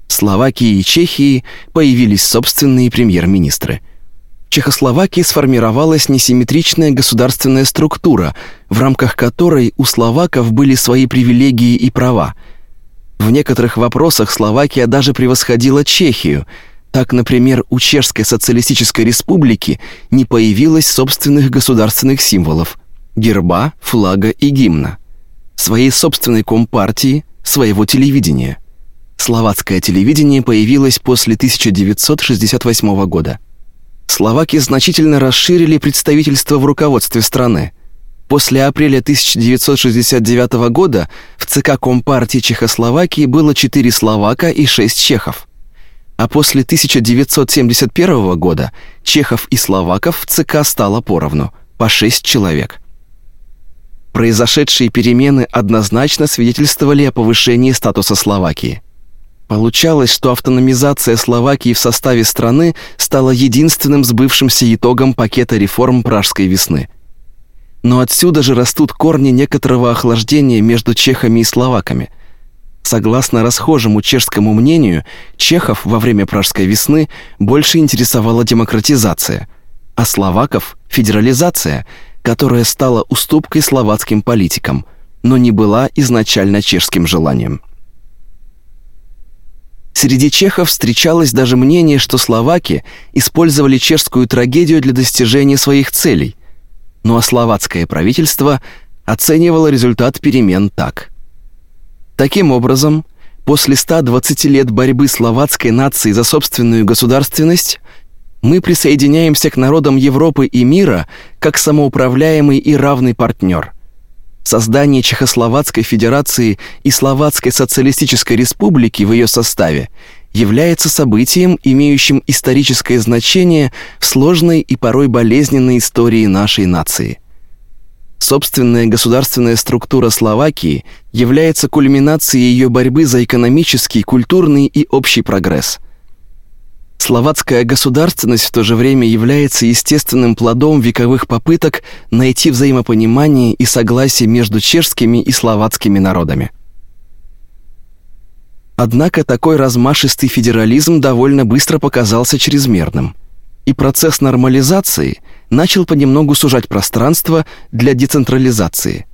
В Словакии и Чехии появились собственные премьер-министры – Чехословакии сформировалась несимметричная государственная структура, в рамках которой у словаков были свои привилегии и права. В некоторых вопросах Словакия даже превосходила Чехию. Так, например, у Чешской социалистической республики не появилось собственных государственных символов – герба, флага и гимна, своей собственной компартии, своего телевидения. Словацкое телевидение появилось после 1968 года – словаки значительно расширили представительство в руководстве страны. После апреля 1969 года в ЦК Компартии Чехословакии было 4 словака и 6 чехов. А после 1971 года чехов и словаков в ЦК стало поровну, по 6 человек. Произошедшие перемены однозначно свидетельствовали о повышении статуса Словакии. Получалось, что автономизация Словакии в составе страны стала единственным сбывшимся итогом пакета реформ Пражской весны. Но отсюда же растут корни некоторого охлаждения между чехами и словаками. Согласно расхожему чешскому мнению, чехов во время Пражской весны больше интересовала демократизация, а словаков федерализация, которая стала уступкой словацким политикам, но не была изначально чешским желанием. Среди чехов встречалось даже мнение, что словаки использовали чешскую трагедию для достижения своих целей. Ну а словацкое правительство оценивало результат перемен так. Таким образом, после 120 лет борьбы словацкой нации за собственную государственность, мы присоединяемся к народам Европы и мира как самоуправляемый и равный партнер – Создание Чехословацкой Федерации и Словацкой Социалистической Республики в ее составе является событием, имеющим историческое значение в сложной и порой болезненной истории нашей нации. Собственная государственная структура Словакии является кульминацией ее борьбы за экономический, культурный и общий прогресс – Словацкая государственность в то же время является естественным плодом вековых попыток найти взаимопонимание и согласие между чешскими и словацкими народами. Однако такой размашистый федерализм довольно быстро показался чрезмерным, и процесс нормализации начал понемногу сужать пространство для децентрализации.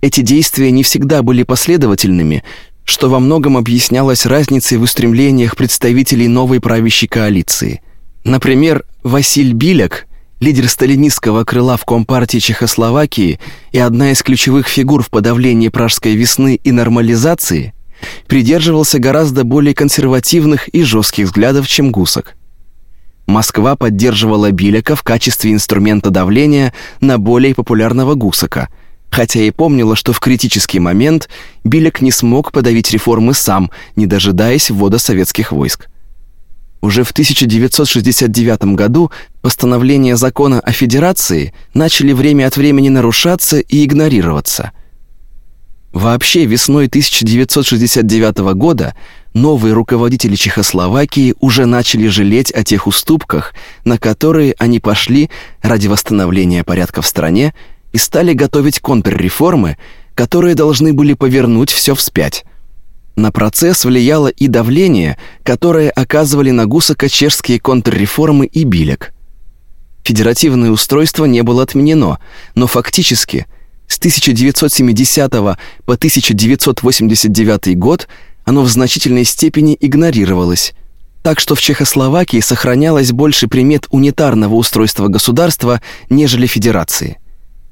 Эти действия не всегда были последовательными, что во многом объяснялось разницей в устремлениях представителей новой правящей коалиции. Например, Василь Биляк, лидер сталинистского крыла в Компартии Чехословакии и одна из ключевых фигур в подавлении Пражской весны и нормализации, придерживался гораздо более консервативных и жестких взглядов, чем Гусак. Москва поддерживала Биляка в качестве инструмента давления на более популярного Гусака – хотя и помнила, что в критический момент Билек не смог подавить реформы сам, не дожидаясь ввода советских войск. Уже в 1969 году постановления закона о федерации начали время от времени нарушаться и игнорироваться. Вообще, весной 1969 года новые руководители Чехословакии уже начали жалеть о тех уступках, на которые они пошли ради восстановления порядка в стране и стали готовить контрреформы, которые должны были повернуть все вспять. На процесс влияло и давление, которое оказывали на Гусака чешские контрреформы и Билек. Федеративное устройство не было отменено, но фактически с 1970 по 1989 год оно в значительной степени игнорировалось. Так что в Чехословакии сохранялось больше примет унитарного устройства государства, нежели федерации.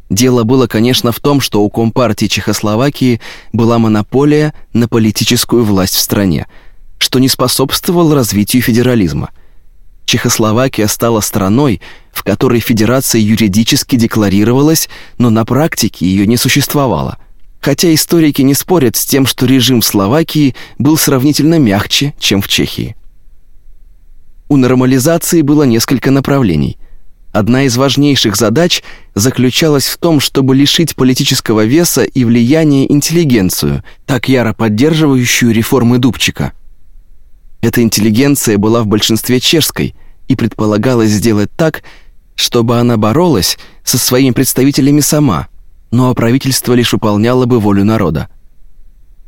Дело было, конечно, в том, что у Компартии Чехословакии была монополия на политическую власть в стране, что не способствовало развитию федерализма. Чехословакия стала страной, в которой федерация юридически декларировалась, но на практике ее не существовало. Хотя историки не спорят с тем, что режим Словакии был сравнительно мягче, чем в Чехии. У нормализации было несколько направлений – Одна из важнейших задач заключалась в том, чтобы лишить политического веса и влияния интеллигенцию, так яро поддерживающую реформы Дубчика. Эта интеллигенция была в большинстве чешской и предполагалось сделать так, чтобы она боролась со своими представителями сама, но правительство лишь выполняло бы волю народа.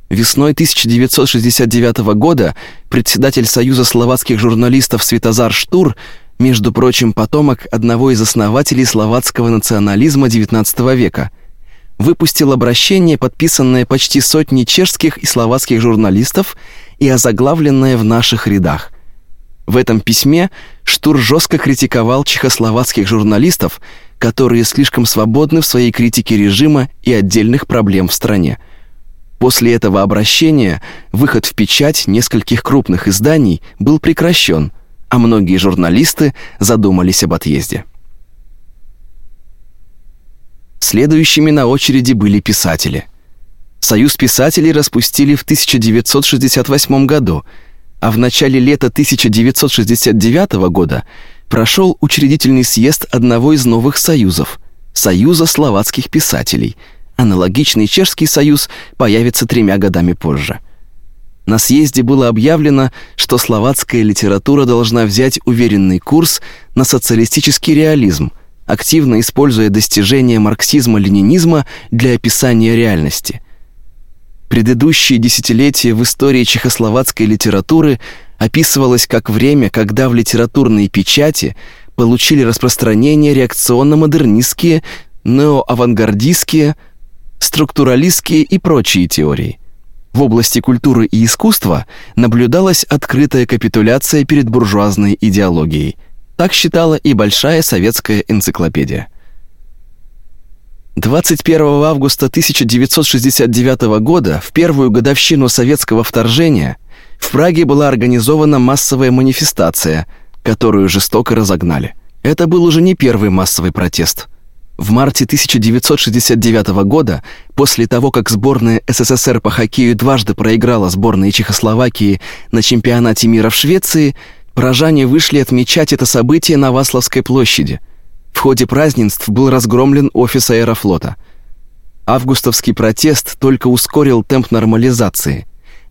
Весной 1969 года председатель Союза словацких журналистов Светозар Штур между прочим, потомок одного из основателей словацкого национализма XIX века, выпустил обращение, подписанное почти сотней чешских и словацких журналистов и озаглавленное в наших рядах. В этом письме Штур жестко критиковал чехословацких журналистов, которые слишком свободны в своей критике режима и отдельных проблем в стране. После этого обращения выход в печать нескольких крупных изданий был прекращен – а многие журналисты задумались об отъезде. Следующими на очереди были писатели. Союз писателей распустили в 1968 году, а в начале лета 1969 года прошел учредительный съезд одного из новых союзов Союза словацких писателей. Аналогичный чешский союз появится тремя годами позже. На съезде было объявлено, что словацкая литература должна взять уверенный курс на социалистический реализм, активно используя достижения марксизма-ленинизма для описания реальности. Предыдущие десятилетия в истории чехословацкой литературы описывалось как время, когда в литературной печати получили распространение реакционно-модернистские, неоавангардистские, структуралистские и прочие теории. В области культуры и искусства наблюдалась открытая капитуляция перед буржуазной идеологией. Так считала и большая советская энциклопедия. 21 августа 1969 года, в первую годовщину советского вторжения, в Праге была организована массовая манифестация, которую жестоко разогнали. Это был уже не первый массовый протест. В марте 1969 года, после того, как сборная СССР по хоккею дважды проиграла сборной Чехословакии на чемпионате мира в Швеции, поражане вышли отмечать это событие на Васловской площади. В ходе празднеств был разгромлен офис Аэрофлота. Августовский протест только ускорил темп нормализации,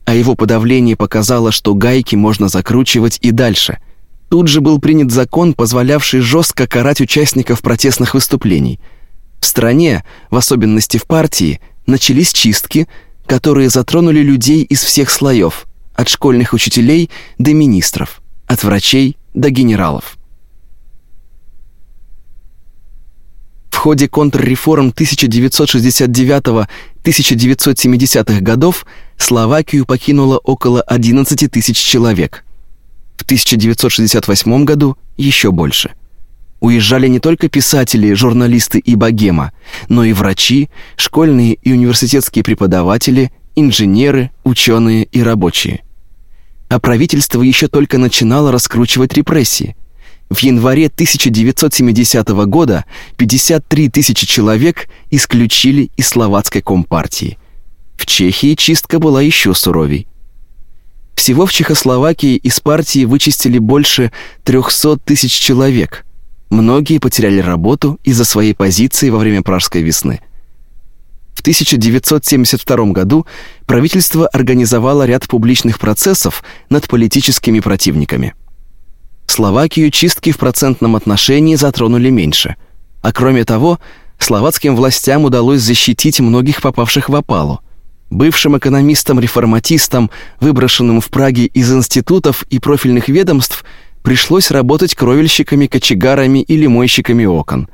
а его подавление показало, что гайки можно закручивать и дальше – Тут же был принят закон, позволявший жестко карать участников протестных выступлений. В стране, в особенности в партии, начались чистки, которые затронули людей из всех слоев, от школьных учителей до министров, от врачей до генералов. В ходе контрреформ 1969-1970-х годов Словакию покинуло около 11 тысяч человек – в 1968 году еще больше. Уезжали не только писатели, журналисты и богема, но и врачи, школьные и университетские преподаватели, инженеры, ученые и рабочие. А правительство еще только начинало раскручивать репрессии. В январе 1970 года 53 тысячи человек исключили из словацкой компартии. В Чехии чистка была еще суровей. Всего в Чехословакии из партии вычистили больше 300 тысяч человек. Многие потеряли работу из-за своей позиции во время Пражской весны. В 1972 году правительство организовало ряд публичных процессов над политическими противниками. Словакию чистки в процентном отношении затронули меньше. А кроме того, словацким властям удалось защитить многих попавших в опалу. Бывшим экономистам-реформатистам, выброшенным в Праге из институтов и профильных ведомств, пришлось работать кровельщиками, кочегарами или мойщиками окон.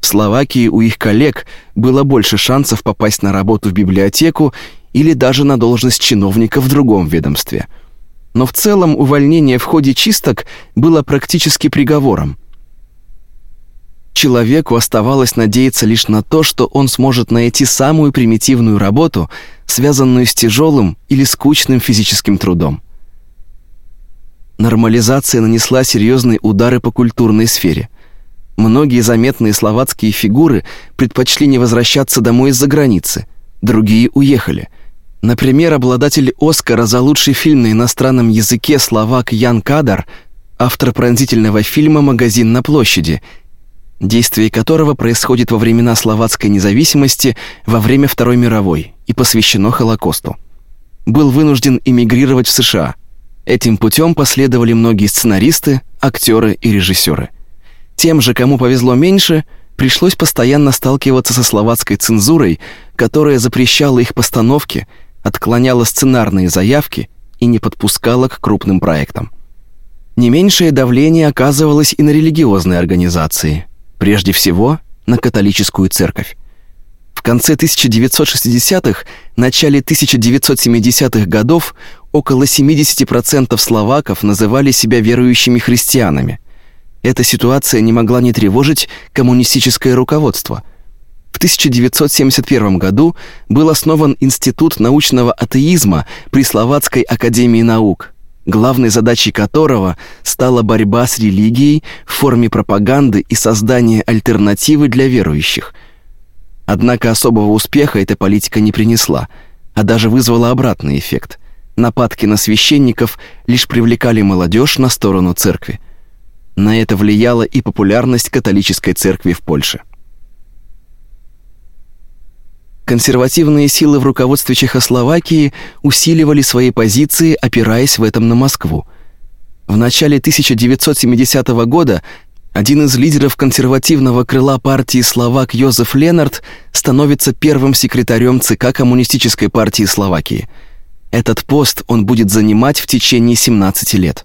В Словакии у их коллег было больше шансов попасть на работу в библиотеку или даже на должность чиновника в другом ведомстве. Но в целом увольнение в ходе чисток было практически приговором. Человеку оставалось надеяться лишь на то, что он сможет найти самую примитивную работу, связанную с тяжелым или скучным физическим трудом. Нормализация нанесла серьезные удары по культурной сфере. Многие заметные словацкие фигуры предпочли не возвращаться домой из-за границы, другие уехали. Например, обладатель Оскара за лучший фильм на иностранном языке словак Ян Кадар, автор пронзительного фильма «Магазин на площади», действие которого происходит во времена словацкой независимости во время Второй мировой и посвящено Холокосту. Был вынужден эмигрировать в США. Этим путем последовали многие сценаристы, актеры и режиссеры. Тем же, кому повезло меньше, пришлось постоянно сталкиваться со словацкой цензурой, которая запрещала их постановки, отклоняла сценарные заявки и не подпускала к крупным проектам. Не меньшее давление оказывалось и на религиозные организации – Прежде всего, на католическую церковь. Конце 1960-х, начале 1970-х годов около 70% словаков называли себя верующими христианами. Эта ситуация не могла не тревожить коммунистическое руководство. В 1971 году был основан Институт научного атеизма при Словацкой академии наук – главной задачей которого стала борьба с религией в форме пропаганды и создание альтернативы для верующих. Однако особого успеха эта политика не принесла, а даже вызвала обратный эффект. Нападки на священников лишь привлекали молодежь на сторону церкви. На это влияла и популярность католической церкви в Польше. Консервативные силы в руководстве Чехословакии усиливали свои позиции, опираясь в этом на Москву. В начале 1970 года один из лидеров консервативного крыла партии Словак Йозеф Ленард становится первым секретарем ЦК Коммунистической партии Словакии. Этот пост он будет занимать в течение 17 лет.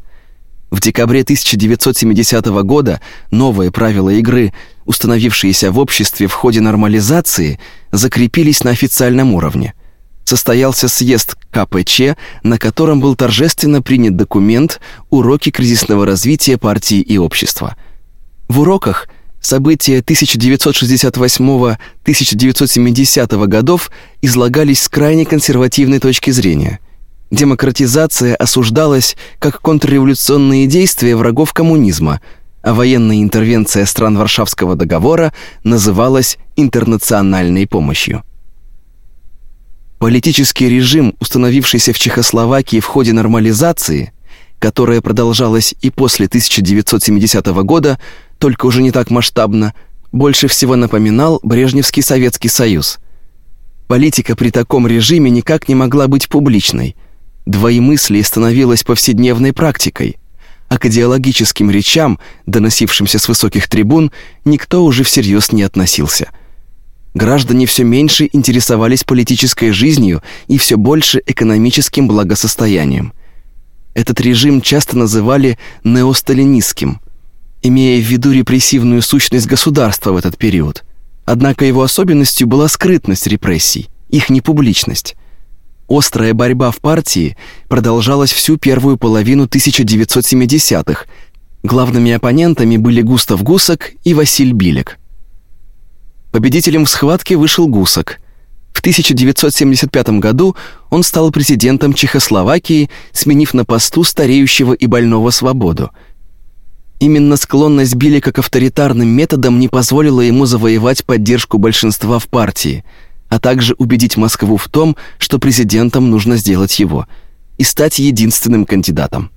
В декабре 1970 года новые правила игры, установившиеся в обществе в ходе нормализации, закрепились на официальном уровне. Состоялся съезд КПЧ, на котором был торжественно принят документ «Уроки кризисного развития партии и общества». В уроках события 1968-1970 годов излагались с крайне консервативной точки зрения – Демократизация осуждалась как контрреволюционные действия врагов коммунизма, а военная интервенция стран Варшавского договора называлась интернациональной помощью. Политический режим, установившийся в Чехословакии в ходе нормализации, которая продолжалась и после 1970 года, только уже не так масштабно, больше всего напоминал Брежневский Советский Союз. Политика при таком режиме никак не могла быть публичной – Двоемыслие становилось повседневной практикой, а к идеологическим речам, доносившимся с высоких трибун, никто уже всерьез не относился. Граждане все меньше интересовались политической жизнью и все больше экономическим благосостоянием. Этот режим часто называли неосталинистским, имея в виду репрессивную сущность государства в этот период. Однако его особенностью была скрытность репрессий, их непубличность. Острая борьба в партии продолжалась всю первую половину 1970-х. Главными оппонентами были Густав Гусак и Василь Билек. Победителем в схватке вышел Гусак. В 1975 году он стал президентом Чехословакии, сменив на посту стареющего и больного Свободу. Именно склонность Билика к авторитарным методам не позволила ему завоевать поддержку большинства в партии – а также убедить Москву в том, что президентом нужно сделать его, и стать единственным кандидатом.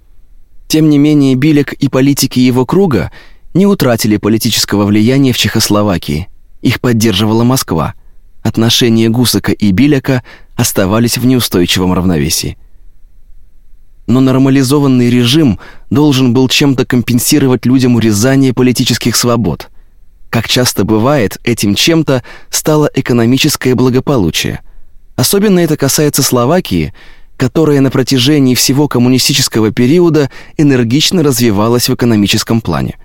Тем не менее, Билек и политики его круга не утратили политического влияния в Чехословакии. Их поддерживала Москва. отношения Гусака и Биляка оставались в неустойчивом равновесии. Но нормализованный режим должен был чем-то компенсировать людям урезание политических свобод. Как часто бывает, этим чем-то стало экономическое благополучие. Особенно это касается Словакии, которая на протяжении всего коммунистического периода энергично развивалась в экономическом плане.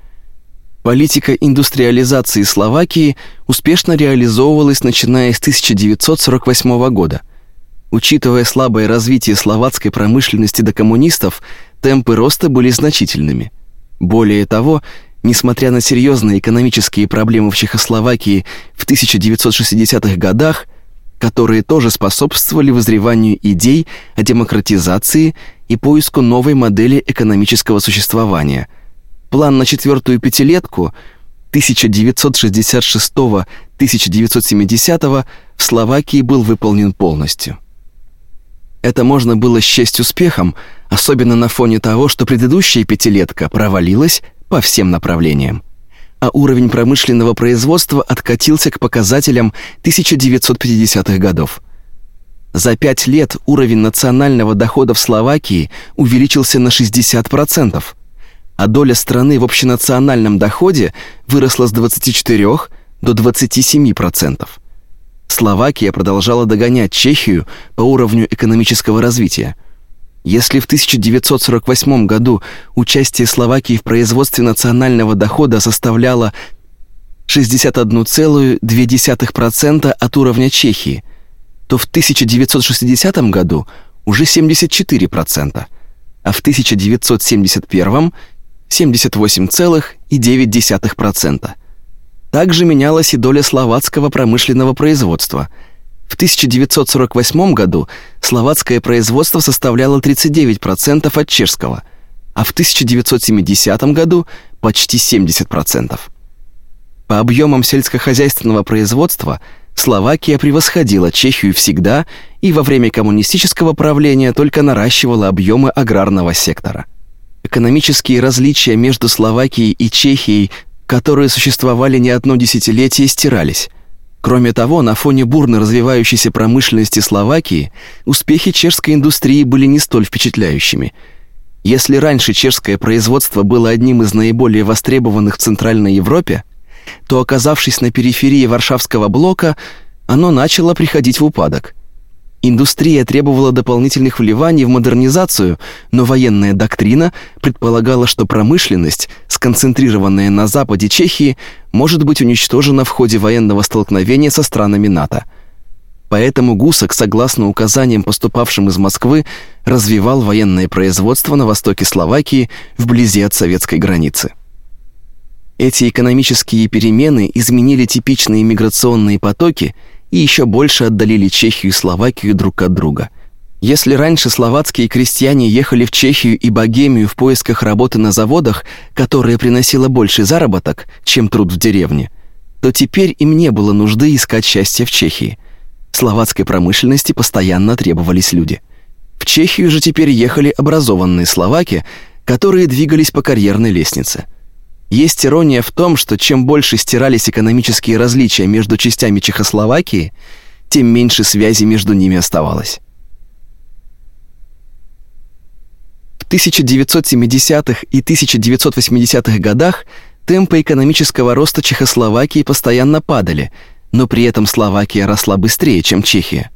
Политика индустриализации Словакии успешно реализовывалась начиная с 1948 года. Учитывая слабое развитие словацкой промышленности до коммунистов, темпы роста были значительными. Более того, несмотря на серьезные экономические проблемы в Чехословакии в 1960-х годах, которые тоже способствовали вызреванию идей о демократизации и поиску новой модели экономического существования – План на четвертую пятилетку 1966-1970 в Словакии был выполнен полностью. Это можно было счесть успехом, особенно на фоне того, что предыдущая пятилетка провалилась по всем направлениям, а уровень промышленного производства откатился к показателям 1950-х годов. За пять лет уровень национального дохода в Словакии увеличился на 60%, а доля страны в общенациональном доходе выросла с 24 до 27%. Словакия продолжала догонять Чехию по уровню экономического развития. Если в 1948 году участие Словакии в производстве национального дохода составляло 61,2% от уровня Чехии, то в 1960 году уже 74%, а в 1971 78,9%. Также менялась и доля словацкого промышленного производства. В 1948 году словацкое производство составляло 39% от чешского, а в 1970 году почти 70%. По объемам сельскохозяйственного производства Словакия превосходила Чехию всегда и во время коммунистического правления только наращивала объемы аграрного сектора. Экономические различия между Словакией и Чехией, которые существовали не одно десятилетие, стирались. Кроме того, на фоне бурно развивающейся промышленности Словакии успехи чешской индустрии были не столь впечатляющими. Если раньше чешское производство было одним из наиболее востребованных в Центральной Европе, то оказавшись на периферии Варшавского блока, оно начало приходить в упадок – Индустрия требовала дополнительных вливаний в модернизацию, но военная доктрина предполагала, что промышленность, сконцентрированная на западе Чехии, может быть уничтожена в ходе военного столкновения со странами НАТО. Поэтому Гусак, согласно указаниям, поступавшим из Москвы, развивал военное производство на востоке Словакии, вблизи от советской границы. Эти экономические перемены изменили типичные миграционные потоки – и еще больше отдалили Чехию и Словакию друг от друга. Если раньше словацкие крестьяне ехали в Чехию и Богемию в поисках работы на заводах, которая приносила больший заработок, чем труд в деревне, то теперь им не было нужды искать счастья в Чехии. Словацкой промышленности постоянно требовались люди. В Чехию же теперь ехали образованные словаки, которые двигались по карьерной лестнице – есть ирония в том, что чем больше стирались экономические различия между частями Чехословакии, тем меньше связи между ними оставалось. В 1970-х и 1980-х годах темпы экономического роста Чехословакии постоянно падали, но при этом Словакия росла быстрее, чем Чехия.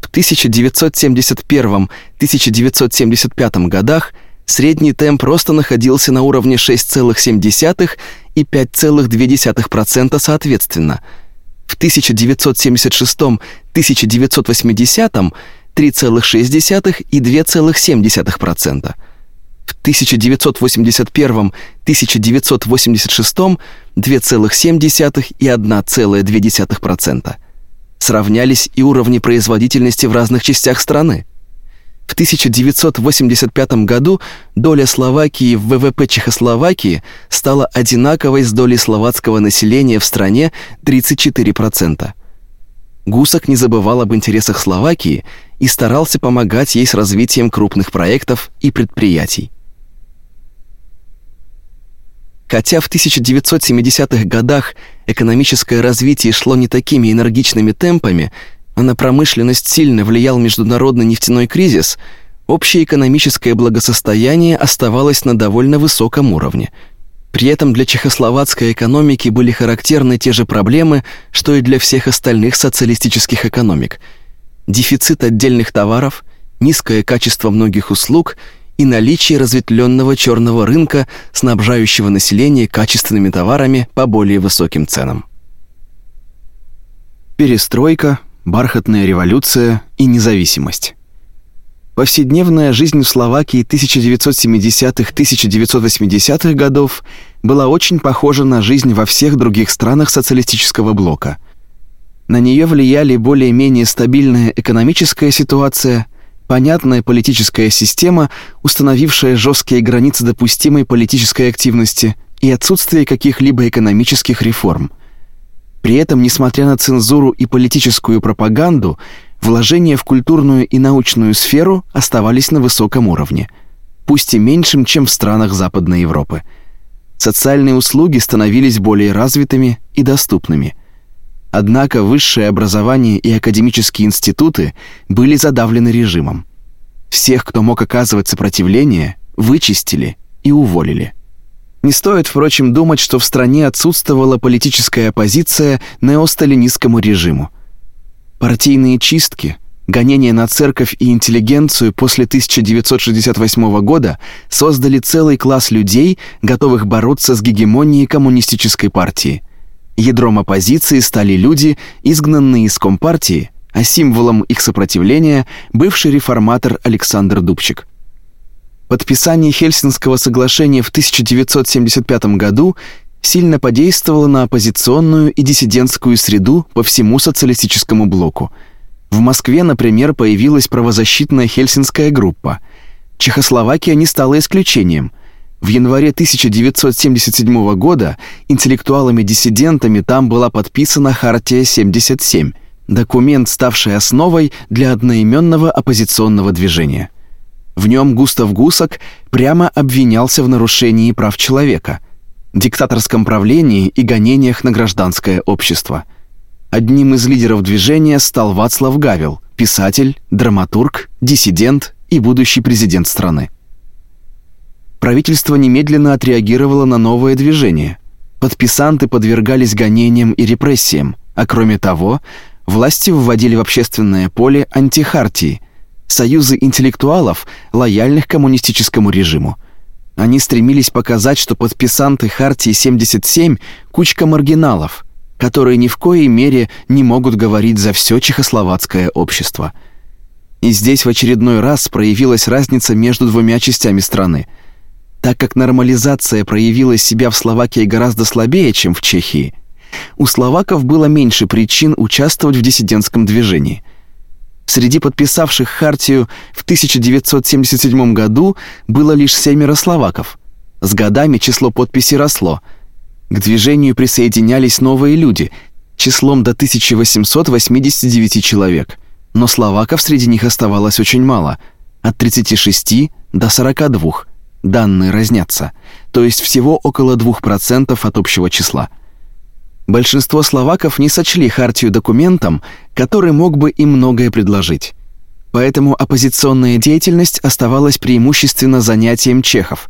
В 1971-1975 годах – средний темп роста находился на уровне 6,7 и 5,2% соответственно. В 1976-1980 3,6 и 2,7%. В 1981-1986 2,7 и 1,2%. Сравнялись и уровни производительности в разных частях страны. В 1985 году доля Словакии в ВВП Чехословакии стала одинаковой с долей словацкого населения в стране 34%. Гусак не забывал об интересах Словакии и старался помогать ей с развитием крупных проектов и предприятий. Хотя в 1970-х годах экономическое развитие шло не такими энергичными темпами, а на промышленность сильно влиял международный нефтяной кризис, общее экономическое благосостояние оставалось на довольно высоком уровне. При этом для чехословацкой экономики были характерны те же проблемы, что и для всех остальных социалистических экономик. Дефицит отдельных товаров, низкое качество многих услуг – и наличие разветвленного черного рынка, снабжающего население качественными товарами по более высоким ценам. Перестройка, бархатная революция и независимость. Повседневная жизнь в Словакии 1970-1980-х годов была очень похожа на жизнь во всех других странах социалистического блока. На нее влияли более-менее стабильная экономическая ситуация – понятная политическая система, установившая жесткие границы допустимой политической активности и отсутствие каких-либо экономических реформ. При этом, несмотря на цензуру и политическую пропаганду, вложения в культурную и научную сферу оставались на высоком уровне, пусть и меньшим, чем в странах Западной Европы. Социальные услуги становились более развитыми и доступными. Однако высшее образование и академические институты были задавлены режимом. Всех, кто мог оказывать сопротивление, вычистили и уволили. Не стоит, впрочем, думать, что в стране отсутствовала политическая оппозиция неосталинистскому режиму. Партийные чистки, гонения на церковь и интеллигенцию после 1968 года создали целый класс людей, готовых бороться с гегемонией коммунистической партии – Ядром оппозиции стали люди, изгнанные из Компартии, а символом их сопротивления бывший реформатор Александр Дубчик. Подписание Хельсинского соглашения в 1975 году сильно подействовало на оппозиционную и диссидентскую среду по всему социалистическому блоку. В Москве, например, появилась правозащитная Хельсинская группа. Чехословакия не стала исключением. В январе 1977 года интеллектуалами-диссидентами там была подписана Хартия 77, документ, ставший основой для одноименного оппозиционного движения. В нем Густав Гусак прямо обвинялся в нарушении прав человека, диктаторском правлении и гонениях на гражданское общество. Одним из лидеров движения стал Вацлав Гавел, писатель, драматург, диссидент и будущий президент страны правительство немедленно отреагировало на новое движение. Подписанты подвергались гонениям и репрессиям, а кроме того, власти вводили в общественное поле антихартии, союзы интеллектуалов, лояльных коммунистическому режиму. Они стремились показать, что подписанты Хартии 77 кучка маргиналов, которые ни в коей мере не могут говорить за все чехословацкое общество. И здесь в очередной раз проявилась разница между двумя частями страны – так как нормализация проявила себя в Словакии гораздо слабее, чем в Чехии, у словаков было меньше причин участвовать в диссидентском движении. Среди подписавших хартию в 1977 году было лишь семеро словаков. С годами число подписей росло. К движению присоединялись новые люди, числом до 1889 человек. Но словаков среди них оставалось очень мало, от 36 до 42 данные разнятся, то есть всего около 2% от общего числа. Большинство словаков не сочли хартию документом, который мог бы им многое предложить. Поэтому оппозиционная деятельность оставалась преимущественно занятием чехов.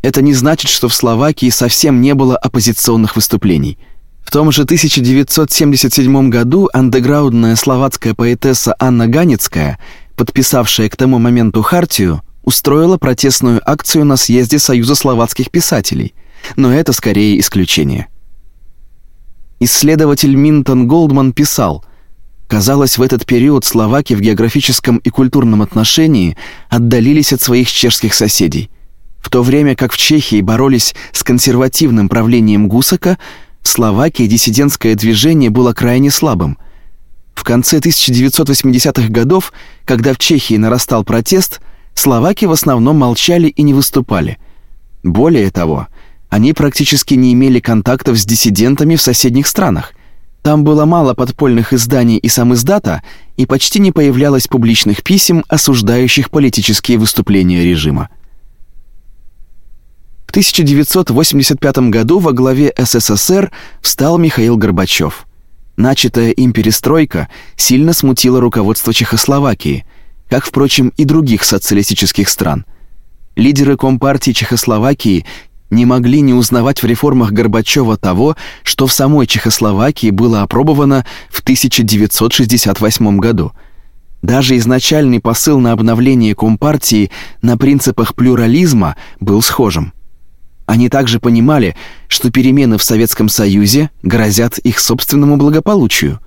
Это не значит, что в Словакии совсем не было оппозиционных выступлений. В том же 1977 году андеграундная словацкая поэтесса Анна Ганецкая, подписавшая к тому моменту хартию, устроила протестную акцию на съезде Союза словацких писателей, но это скорее исключение. Исследователь Минтон Голдман писал: Казалось, в этот период словаки в географическом и культурном отношении отдалились от своих чешских соседей. В то время как в Чехии боролись с консервативным правлением Гусака, в Словакии диссидентское движение было крайне слабым. В конце 1980-х годов, когда в Чехии нарастал протест, словаки в основном молчали и не выступали. Более того, они практически не имели контактов с диссидентами в соседних странах. Там было мало подпольных изданий и сам издата, и почти не появлялось публичных писем, осуждающих политические выступления режима. В 1985 году во главе СССР встал Михаил Горбачев. Начатая им перестройка сильно смутила руководство Чехословакии, как, впрочем, и других социалистических стран. Лидеры Компартии Чехословакии не могли не узнавать в реформах Горбачева того, что в самой Чехословакии было опробовано в 1968 году. Даже изначальный посыл на обновление Компартии на принципах плюрализма был схожим. Они также понимали, что перемены в Советском Союзе грозят их собственному благополучию.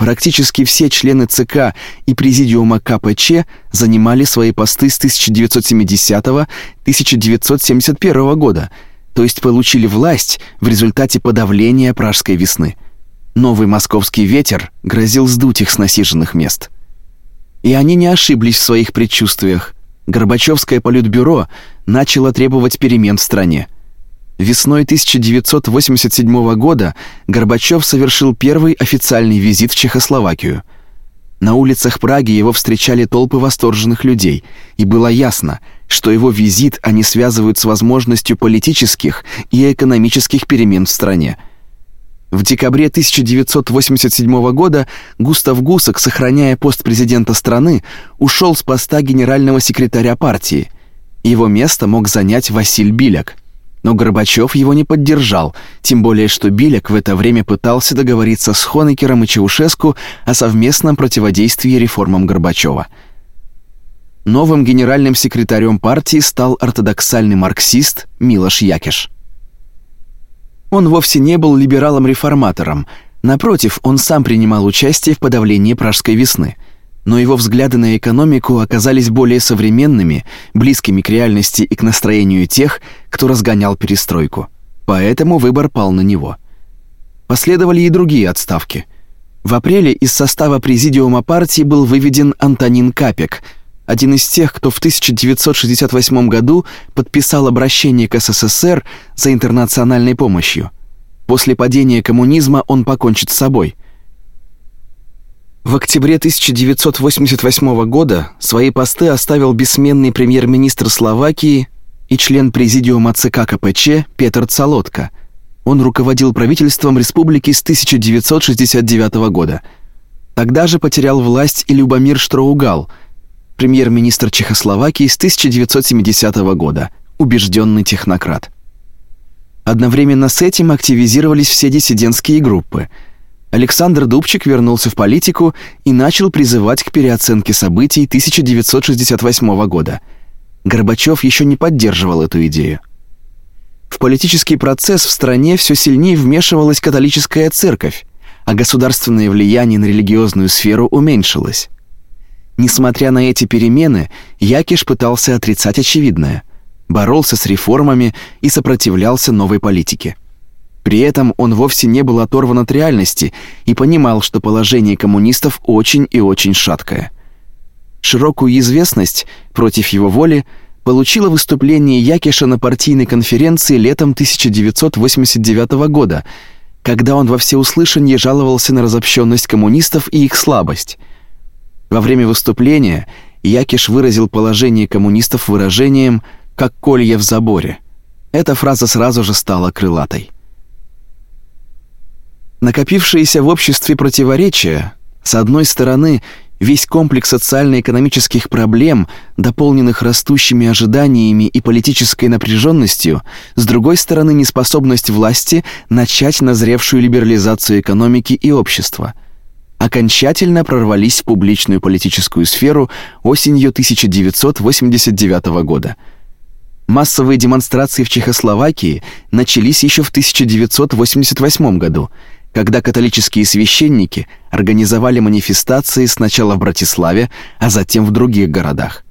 Практически все члены ЦК и президиума КПЧ занимали свои посты с 1970-1971 года, то есть получили власть в результате подавления Пражской весны. Новый московский ветер грозил сдуть их с насиженных мест. И они не ошиблись в своих предчувствиях. Горбачевское политбюро начало требовать перемен в стране. Весной 1987 года Горбачев совершил первый официальный визит в Чехословакию. На улицах Праги его встречали толпы восторженных людей, и было ясно, что его визит они связывают с возможностью политических и экономических перемен в стране. В декабре 1987 года Густав Гусак, сохраняя пост президента страны, ушел с поста генерального секретаря партии. Его место мог занять Василь Биляк. Но Горбачев его не поддержал, тем более что Биляк в это время пытался договориться с Хонекером и Чаушеску о совместном противодействии реформам Горбачева. Новым генеральным секретарем партии стал ортодоксальный марксист Милош Якиш. Он вовсе не был либералом-реформатором, напротив, он сам принимал участие в подавлении Пражской весны – но его взгляды на экономику оказались более современными, близкими к реальности и к настроению тех, кто разгонял перестройку. Поэтому выбор пал на него. Последовали и другие отставки. В апреле из состава президиума партии был выведен Антонин Капек, один из тех, кто в 1968 году подписал обращение к СССР за интернациональной помощью. После падения коммунизма он покончит с собой – в октябре 1988 года свои посты оставил бессменный премьер-министр Словакии и член президиума ЦК КПЧ Петр Цалотка. Он руководил правительством республики с 1969 года. Тогда же потерял власть и Любомир Штроугал, премьер-министр Чехословакии с 1970 года, убежденный технократ. Одновременно с этим активизировались все диссидентские группы – Александр Дубчик вернулся в политику и начал призывать к переоценке событий 1968 года. Горбачев еще не поддерживал эту идею. В политический процесс в стране все сильнее вмешивалась католическая церковь, а государственное влияние на религиозную сферу уменьшилось. Несмотря на эти перемены, Якиш пытался отрицать очевидное, боролся с реформами и сопротивлялся новой политике. При этом он вовсе не был оторван от реальности и понимал, что положение коммунистов очень и очень шаткое. Широкую известность против его воли получило выступление Якиша на партийной конференции летом 1989 года, когда он во всеуслышание жаловался на разобщенность коммунистов и их слабость. Во время выступления Якиш выразил положение коммунистов выражением «как колья в заборе». Эта фраза сразу же стала крылатой. Накопившиеся в обществе противоречия, с одной стороны, весь комплекс социально-экономических проблем, дополненных растущими ожиданиями и политической напряженностью, с другой стороны, неспособность власти начать назревшую либерализацию экономики и общества, окончательно прорвались в публичную политическую сферу осенью 1989 года. Массовые демонстрации в Чехословакии начались еще в 1988 году – когда католические священники организовали манифестации сначала в Братиславе, а затем в других городах.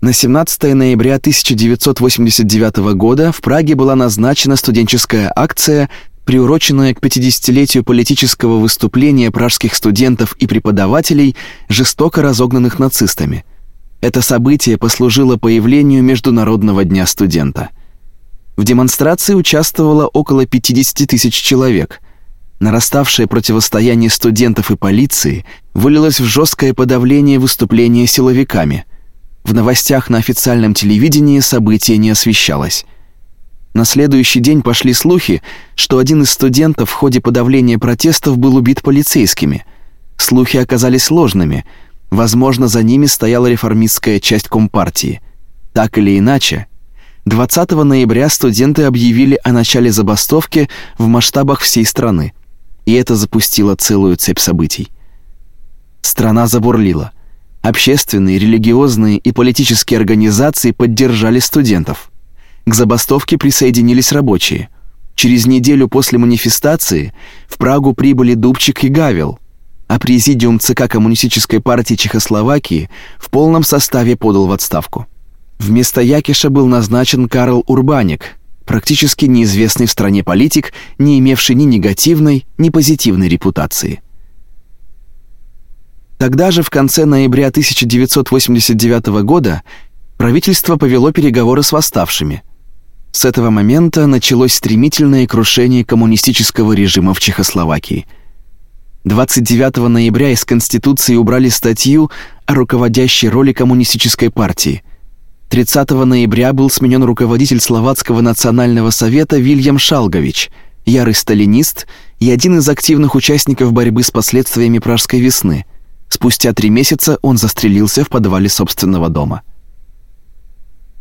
На 17 ноября 1989 года в Праге была назначена студенческая акция, приуроченная к 50-летию политического выступления пражских студентов и преподавателей, жестоко разогнанных нацистами. Это событие послужило появлению Международного дня студента. В демонстрации участвовало около 50 тысяч человек – Нараставшее противостояние студентов и полиции вылилось в жесткое подавление выступления силовиками. В новостях на официальном телевидении событие не освещалось. На следующий день пошли слухи, что один из студентов в ходе подавления протестов был убит полицейскими. Слухи оказались ложными. Возможно, за ними стояла реформистская часть Компартии. Так или иначе, 20 ноября студенты объявили о начале забастовки в масштабах всей страны, и это запустило целую цепь событий. Страна забурлила. Общественные, религиозные и политические организации поддержали студентов. К забастовке присоединились рабочие. Через неделю после манифестации в Прагу прибыли Дубчик и Гавел, а президиум ЦК Коммунистической партии Чехословакии в полном составе подал в отставку. Вместо Якиша был назначен Карл Урбаник, практически неизвестный в стране политик, не имевший ни негативной, ни позитивной репутации. Тогда же в конце ноября 1989 года правительство повело переговоры с восставшими – с этого момента началось стремительное крушение коммунистического режима в Чехословакии. 29 ноября из Конституции убрали статью о руководящей роли коммунистической партии. 30 ноября был сменен руководитель Словацкого национального совета Вильям Шалгович, ярый сталинист и один из активных участников борьбы с последствиями Пражской весны. Спустя три месяца он застрелился в подвале собственного дома.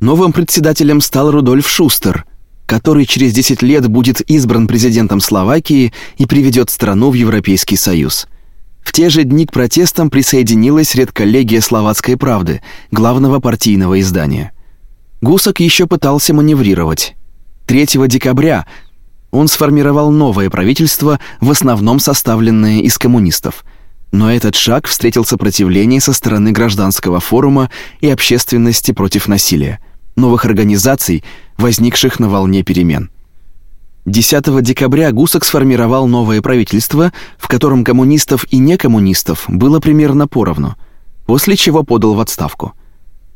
Новым председателем стал Рудольф Шустер, который через 10 лет будет избран президентом Словакии и приведет страну в Европейский Союз. В те же дни к протестам присоединилась редколлегия Словацкой правды, главного партийного издания. Гусак еще пытался маневрировать. 3 декабря он сформировал новое правительство, в основном составленное из коммунистов. Но этот шаг встретил сопротивление со стороны гражданского форума и общественности против насилия новых организаций, возникших на волне перемен. 10 декабря Гусак сформировал новое правительство, в котором коммунистов и некоммунистов было примерно поровну, после чего подал в отставку.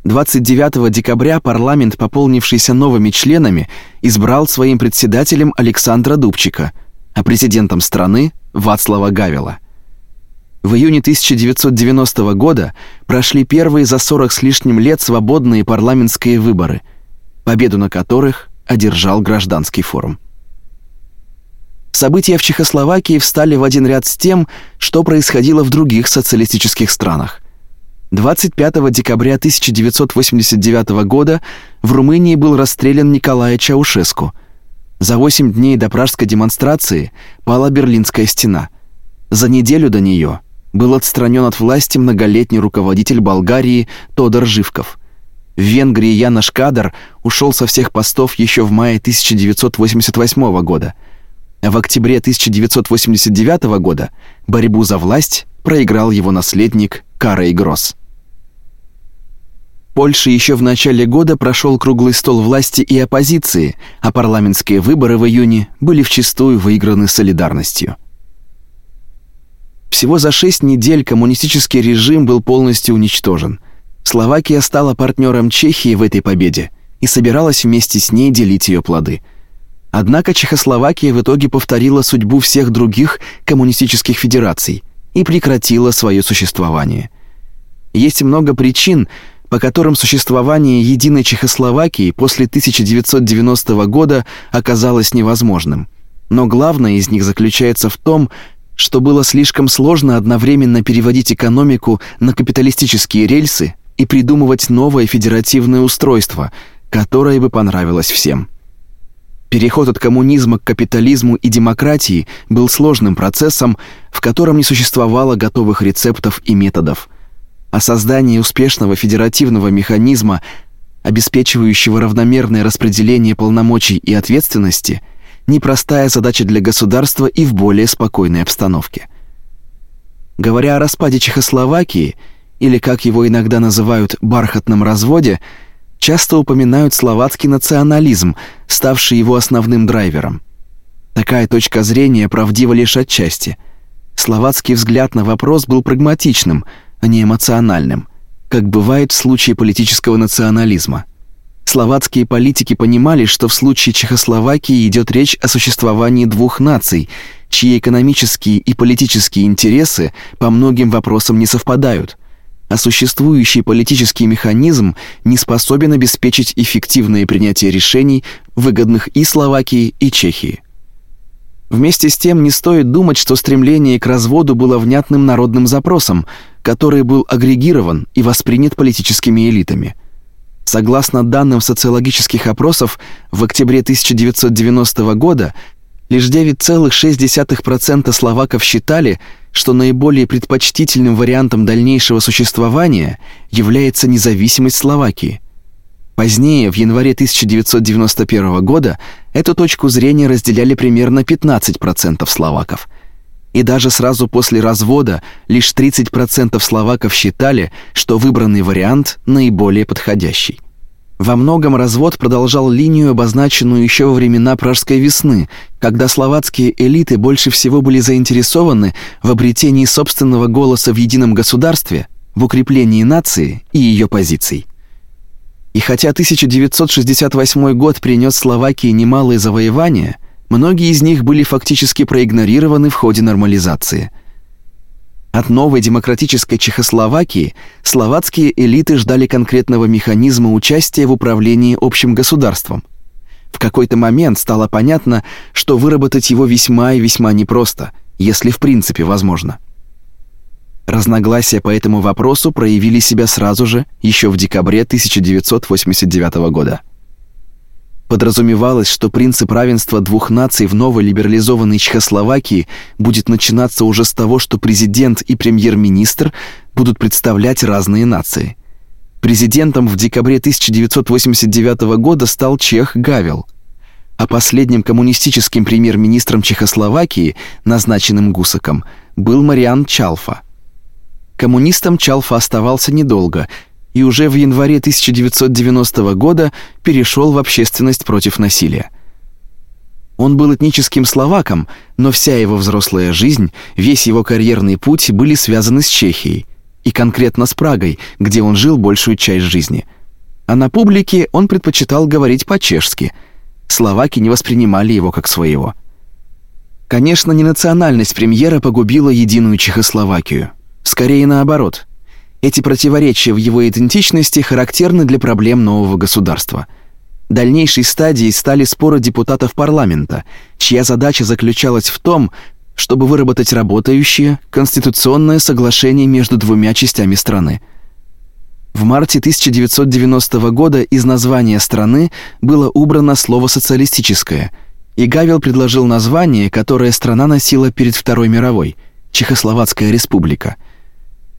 29 декабря парламент, пополнившийся новыми членами, избрал своим председателем Александра Дубчика, а президентом страны Вацлава Гавела. В июне 1990 года прошли первые за 40 с лишним лет свободные парламентские выборы, победу на которых одержал гражданский форум. События в Чехословакии встали в один ряд с тем, что происходило в других социалистических странах. 25 декабря 1989 года в Румынии был расстрелян Николай Чаушеску. За 8 дней до пражской демонстрации пала Берлинская стена. За неделю до нее был отстранен от власти многолетний руководитель Болгарии Тодор Живков. В Венгрии Янош Кадр ушел со всех постов еще в мае 1988 года. В октябре 1989 года борьбу за власть проиграл его наследник Карей Гросс. Польше еще в начале года прошел круглый стол власти и оппозиции, а парламентские выборы в июне были вчистую выиграны солидарностью. Всего за шесть недель коммунистический режим был полностью уничтожен. Словакия стала партнером Чехии в этой победе и собиралась вместе с ней делить ее плоды. Однако Чехословакия в итоге повторила судьбу всех других коммунистических федераций и прекратила свое существование. Есть много причин, по которым существование единой Чехословакии после 1990 года оказалось невозможным. Но главное из них заключается в том, что было слишком сложно одновременно переводить экономику на капиталистические рельсы и придумывать новое федеративное устройство, которое бы понравилось всем. Переход от коммунизма к капитализму и демократии был сложным процессом, в котором не существовало готовых рецептов и методов. А создание успешного федеративного механизма, обеспечивающего равномерное распределение полномочий и ответственности – непростая задача для государства и в более спокойной обстановке. Говоря о распаде Чехословакии, или как его иногда называют бархатном разводе, часто упоминают словацкий национализм, ставший его основным драйвером. Такая точка зрения правдива лишь отчасти. Словацкий взгляд на вопрос был прагматичным, а не эмоциональным, как бывает в случае политического национализма. Словацкие политики понимали, что в случае Чехословакии идет речь о существовании двух наций, чьи экономические и политические интересы по многим вопросам не совпадают. А существующий политический механизм не способен обеспечить эффективное принятие решений, выгодных и Словакии, и Чехии. Вместе с тем не стоит думать, что стремление к разводу было внятным народным запросом, который был агрегирован и воспринят политическими элитами. Согласно данным социологических опросов, в октябре 1990 года лишь 9,6% словаков считали, что наиболее предпочтительным вариантом дальнейшего существования является независимость Словакии. Позднее, в январе 1991 года, эту точку зрения разделяли примерно 15% словаков. И даже сразу после развода лишь 30% словаков считали, что выбранный вариант наиболее подходящий. Во многом развод продолжал линию, обозначенную еще во времена Пражской весны, когда словацкие элиты больше всего были заинтересованы в обретении собственного голоса в едином государстве, в укреплении нации и ее позиций. И хотя 1968 год принес Словакии немалые завоевания, многие из них были фактически проигнорированы в ходе нормализации – от новой демократической Чехословакии словацкие элиты ждали конкретного механизма участия в управлении общим государством. В какой-то момент стало понятно, что выработать его весьма и весьма непросто, если в принципе возможно. Разногласия по этому вопросу проявили себя сразу же, еще в декабре 1989 года. Подразумевалось, что принцип равенства двух наций в новой либерализованной Чехословакии будет начинаться уже с того, что президент и премьер-министр будут представлять разные нации. Президентом в декабре 1989 года стал чех Гавел, а последним коммунистическим премьер-министром Чехословакии, назначенным Гусаком, был Мариан Чалфа. Коммунистом Чалфа оставался недолго – и уже в январе 1990 года перешел в общественность против насилия. Он был этническим словаком, но вся его взрослая жизнь, весь его карьерный путь были связаны с Чехией, и конкретно с Прагой, где он жил большую часть жизни. А на публике он предпочитал говорить по-чешски. Словаки не воспринимали его как своего. Конечно, не национальность премьера погубила единую Чехословакию. Скорее наоборот – эти противоречия в его идентичности характерны для проблем нового государства. Дальнейшей стадией стали споры депутатов парламента, чья задача заключалась в том, чтобы выработать работающее конституционное соглашение между двумя частями страны. В марте 1990 года из названия страны было убрано слово социалистическое, и Гавел предложил название, которое страна носила перед Второй мировой Чехословацкая республика.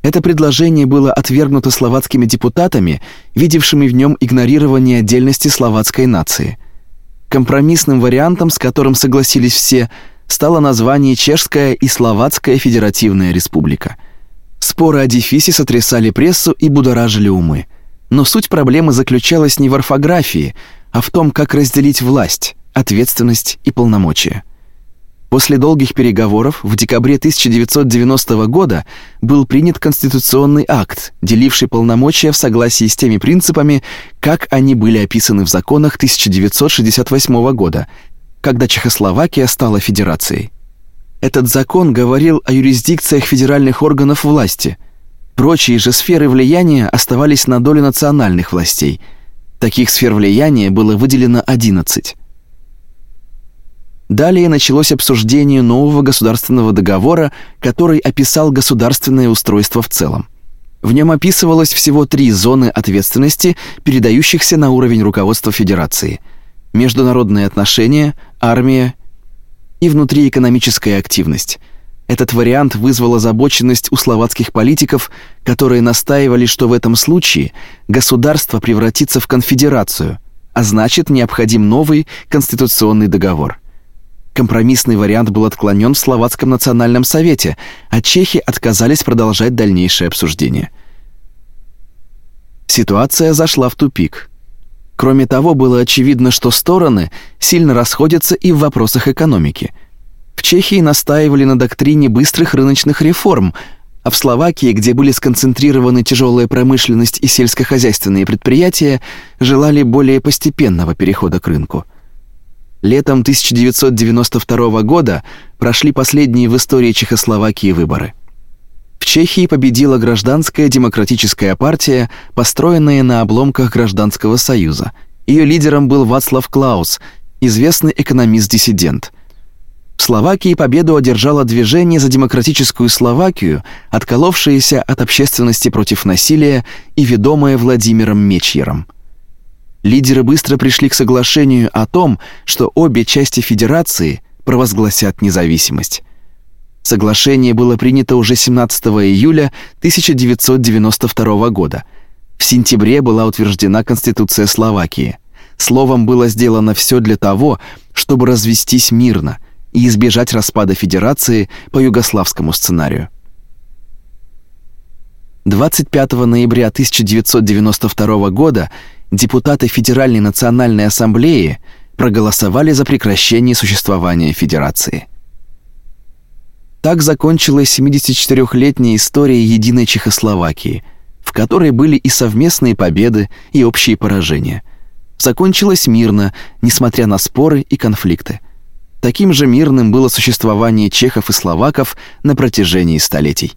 Это предложение было отвергнуто словацкими депутатами, видевшими в нем игнорирование отдельности словацкой нации. Компромиссным вариантом, с которым согласились все, стало название Чешская и Словацкая Федеративная Республика. Споры о дефисе сотрясали прессу и будоражили умы. Но суть проблемы заключалась не в орфографии, а в том, как разделить власть, ответственность и полномочия. После долгих переговоров в декабре 1990 года был принят конституционный акт, деливший полномочия в согласии с теми принципами, как они были описаны в законах 1968 года, когда Чехословакия стала федерацией. Этот закон говорил о юрисдикциях федеральных органов власти. Прочие же сферы влияния оставались на доле национальных властей. Таких сфер влияния было выделено 11. Далее началось обсуждение нового государственного договора, который описал государственное устройство в целом. В нем описывалось всего три зоны ответственности, передающихся на уровень руководства Федерации: международные отношения, армия и внутриэкономическая активность. Этот вариант вызвал озабоченность у словацких политиков, которые настаивали, что в этом случае государство превратится в конфедерацию, а значит, необходим новый конституционный договор. Компромиссный вариант был отклонен в Словацком национальном совете, а чехи отказались продолжать дальнейшее обсуждение. Ситуация зашла в тупик. Кроме того, было очевидно, что стороны сильно расходятся и в вопросах экономики. В Чехии настаивали на доктрине быстрых рыночных реформ, а в Словакии, где были сконцентрированы тяжелая промышленность и сельскохозяйственные предприятия, желали более постепенного перехода к рынку. Летом 1992 года прошли последние в истории Чехословакии выборы. В Чехии победила гражданская демократическая партия, построенная на обломках гражданского союза. Ее лидером был Вацлав Клаус, известный экономист-диссидент. В Словакии победу одержало движение за демократическую Словакию, отколовшееся от общественности против насилия и ведомое Владимиром Мечьером. Лидеры быстро пришли к соглашению о том, что обе части федерации провозгласят независимость. Соглашение было принято уже 17 июля 1992 года. В сентябре была утверждена Конституция Словакии. Словом, было сделано все для того, чтобы развестись мирно и избежать распада федерации по югославскому сценарию. 25 ноября 1992 года депутаты Федеральной национальной ассамблеи проголосовали за прекращение существования федерации. Так закончилась 74-летняя история единой Чехословакии, в которой были и совместные победы, и общие поражения. Закончилась мирно, несмотря на споры и конфликты. Таким же мирным было существование чехов и словаков на протяжении столетий.